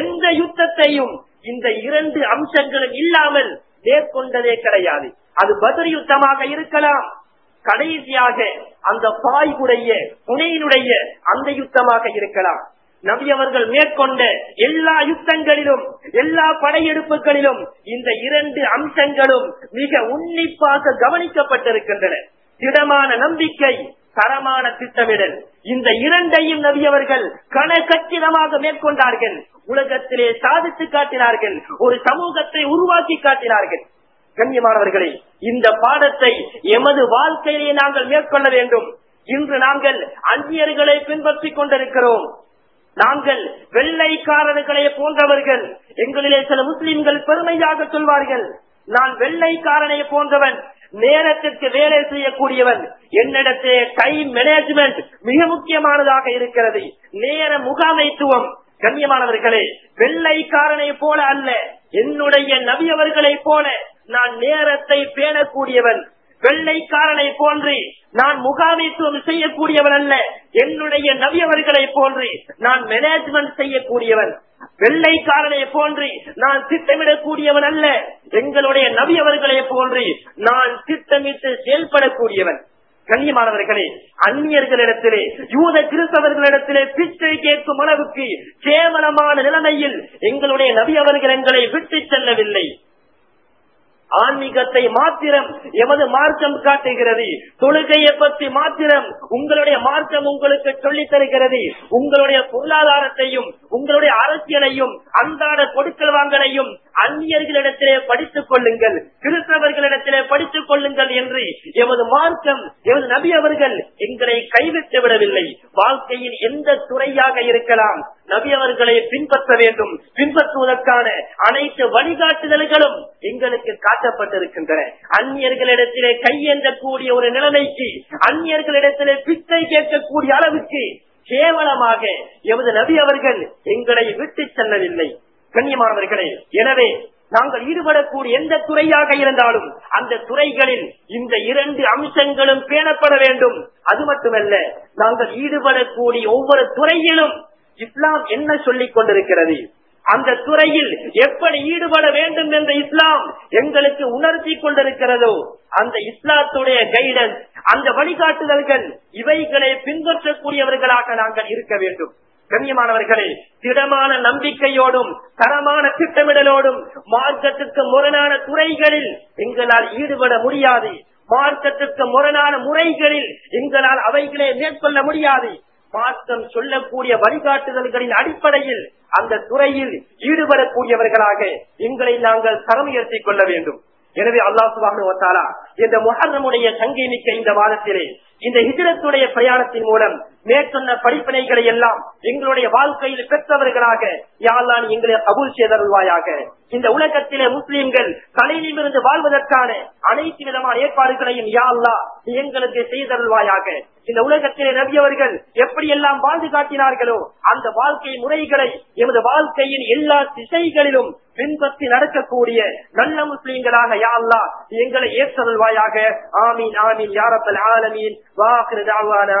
எந்த யுத்தத்தையும் இந்த இரண்டு அம்சங்களும் இல்லாமல் மேற்கொண்டதே கிடையாது. அது பதில் யுத்தமாக இருக்கலாம். கடைசியாக அந்த பாய்குடைய புனையினுடைய அந்த யுத்தமாக இருக்கலாம். நபி அவர்கள் மேற்கொண்ட எல்லா யுத்தங்களிலும் எல்லா படையெடுப்புகளிலும் இந்த இரண்டு அம்சங்களும் மிக உன்னிப்பாக கவனிக்கப்பட்டிருக்கின்றன. திடமான நம்பிக்கை தரமான திட்டமிடல். இந்த இரண்டையும் நவியவர்கள் கனகச்சிதமாக மேற்கொண்டார்கள். உலகத்திலே சாதித்து காட்டினார்கள். ஒரு சமூகத்தை உருவாக்கி காட்டினார்கள். கண்ணியமானவர்களே இந்த பாடத்தை எமது வாழ்க்கையிலே நாங்கள் மேற்கொள்ள வேண்டும். இன்று நாங்கள் அந்நியர்களை பின்பற்றிக் கொண்டிருக்கிறோம். நாங்கள் வெள்ளைக்காரர்களை போன்றவர்கள். எங்களிலே சில முஸ்லிம்கள் பெருமையாக சொல்வார்கள். நான் வெள்ளைக்காரனை போன்றவன். நேரத்திற்கு வேலை செய்யக்கூடியவன் என்னிடத்தே டைம் மேனேஜ்மெண்ட் மிக முக்கியமானதாக இருக்கிறது. நேர முகாமைத்துவம். கண்ணியமானவர்களே வெள்ளைக்காரனை போல அல்ல. என்னுடைய நபியவர்களை போல நான் நேரத்தை பேணக்கூடியவன். வெள்ளைக்காரனை போன்று நான் முகாமைத்துவம் செய்யக்கூடியவன் அல்ல. என்னுடைய நவியவர்களை போன்று நான் மேனேஜ்மெண்ட் செய்யக்கூடியவன். வெள்ளைக்காரனை போன்று நான் திட்டமிடக்கூடியவன் அல்ல. எங்களுடைய நபி அவர்களை போன்று நான் திட்டமிட்டு செயல்படக்கூடியவன். கண்ணியமானவர்களே அந்நியர்களிடத்திலே யூத கிறிஸ்தவர்களிடத்திலே பிச்சை கேட்கும் அளவுக்கு கேவலமான நிலைமையில் எங்களுடைய நபி அவர்கள் எங்களை விட்டு செல்லவில்லை. ஆன்மீகத்தை மாத்திரம் எமது மார்க்கம் காட்டுகிறது. தொழுகையை பற்றி மாத்திரம் உங்களுடைய மார்க்கம் உங்களுக்கு சொல்லித் தருகிறது. உங்களுடைய பொருளாதாரத்தையும் உங்களுடைய அரசியலையும் அன்றாட கொடுக்கல் வாங்கலையும் அந்நியர்களிடத்திலே படித்துக் கொள்ளுங்கள் கிறிஸ்தவர்களிடத்திலே படித்துக் கொள்ளுங்கள் என்று எமது மார்க்கம் எமது நபி அவர்கள் எங்களை கைவிட்டு விடவில்லை. வாழ்க்கையில் எந்த துறையாக இருக்கலாம் நபி அவர்களை பின்பற்ற வேண்டும். பின்பற்றுவதற்கான அனைத்து வழிகாட்டுதல்களும் எங்களுக்கு காட்டப்பட்டிருக்கின்றன. அந்நியர்களிடத்திலே கையேந்தக்கூடிய ஒரு நிலைமைக்கு அந்நியர்களிடத்திலே பிச்சை கேட்கக்கூடிய அளவுக்கு கேவலமாக எமது நபி அவர்கள் எங்களை விட்டு செல்லவில்லை. கண்ணியமானவர்களே எனவே நாங்கள் ஈடுபடக்கூடிய எந்த துறையாக இருந்தாலும் அந்த துறைகளில் இந்த இரண்டு அம்சங்களும் பேணப்பட வேண்டும். அது மட்டுமல்ல நாங்கள் ஈடுபடக்கூடிய ஒவ்வொரு துறையிலும் இஸ்லாம் என்ன சொல்லிக் கொண்டிருக்கிறது? அந்த துறையில் எப்படி ஈடுபட வேண்டும் என்ற இஸ்லாம் எங்களுக்கு உணர்த்தி கொண்டிருக்கிறதோ அந்த இஸ்லாத்துடைய கைடன்ஸ் அந்த வழிகாட்டுதல்கள் இவைகளை பின்பற்றக்கூடியவர்களாக நாங்கள் இருக்க வேண்டும். கண்ணியமானவர்களே திடமான நம்பிக்கையோடும் தரமான திட்டமிடலோடும் மார்க்கத்திற்கு முரணான துறைகளில் எங்களால் ஈடுபட முடியாது. மார்க்கத்திற்கு முரணான முறைகளில் எங்களால் அவைகளே மேற்கொள்ள முடியாது. மார்க்கம் சொல்லக்கூடிய வழிகாட்டுதல்களின் அடிப்படையில் அந்த துறையில் ஈடுபடக்கூடியவர்களாக எங்களை நாங்கள் தரம் உயர்த்திக் கொள்ள வேண்டும். எனவே அல்லாஹ் சுபானு இந்த முகர்ணமுடைய சங்கை மிக்க இந்த வாரத்திலே இந்த ஹிஜரத்துடைய பிரயாணத்தின் மூலம் மேற்சொன்ன படிப்பினைகளை எல்லாம் எங்களுடைய வாழ்க்கையில் பெற்றவர்களாக யாழ்லான் எங்களை கபூல் செய்தருள்வாயாக. இந்த உலகத்திலே முஸ்லிம்கள் தலையிலிருந்து வாழ்வதற்கான அனைத்து விதமான ஏற்பாடுகளையும் யாழ்லா எங்களுக்கு செய்தருள்வாயாக. இந்த உலகத்திலே நபியவர்கள் எப்படியெல்லாம் வாழ்ந்து காட்டினார்களோ அந்த வாழ்க்கை முறைகளை எமது வாழ்க்கையின் எல்லா திசைகளிலும் பின்பற்றி நடக்கக்கூடிய நல்ல முஸ்லிம்களாக யாழ்லா எங்களை ஏற்றருள்வாயாக. ஆமீன் ஆமீன் யாரப்பல் ஆலமீன். வாஹிரு தாவானா.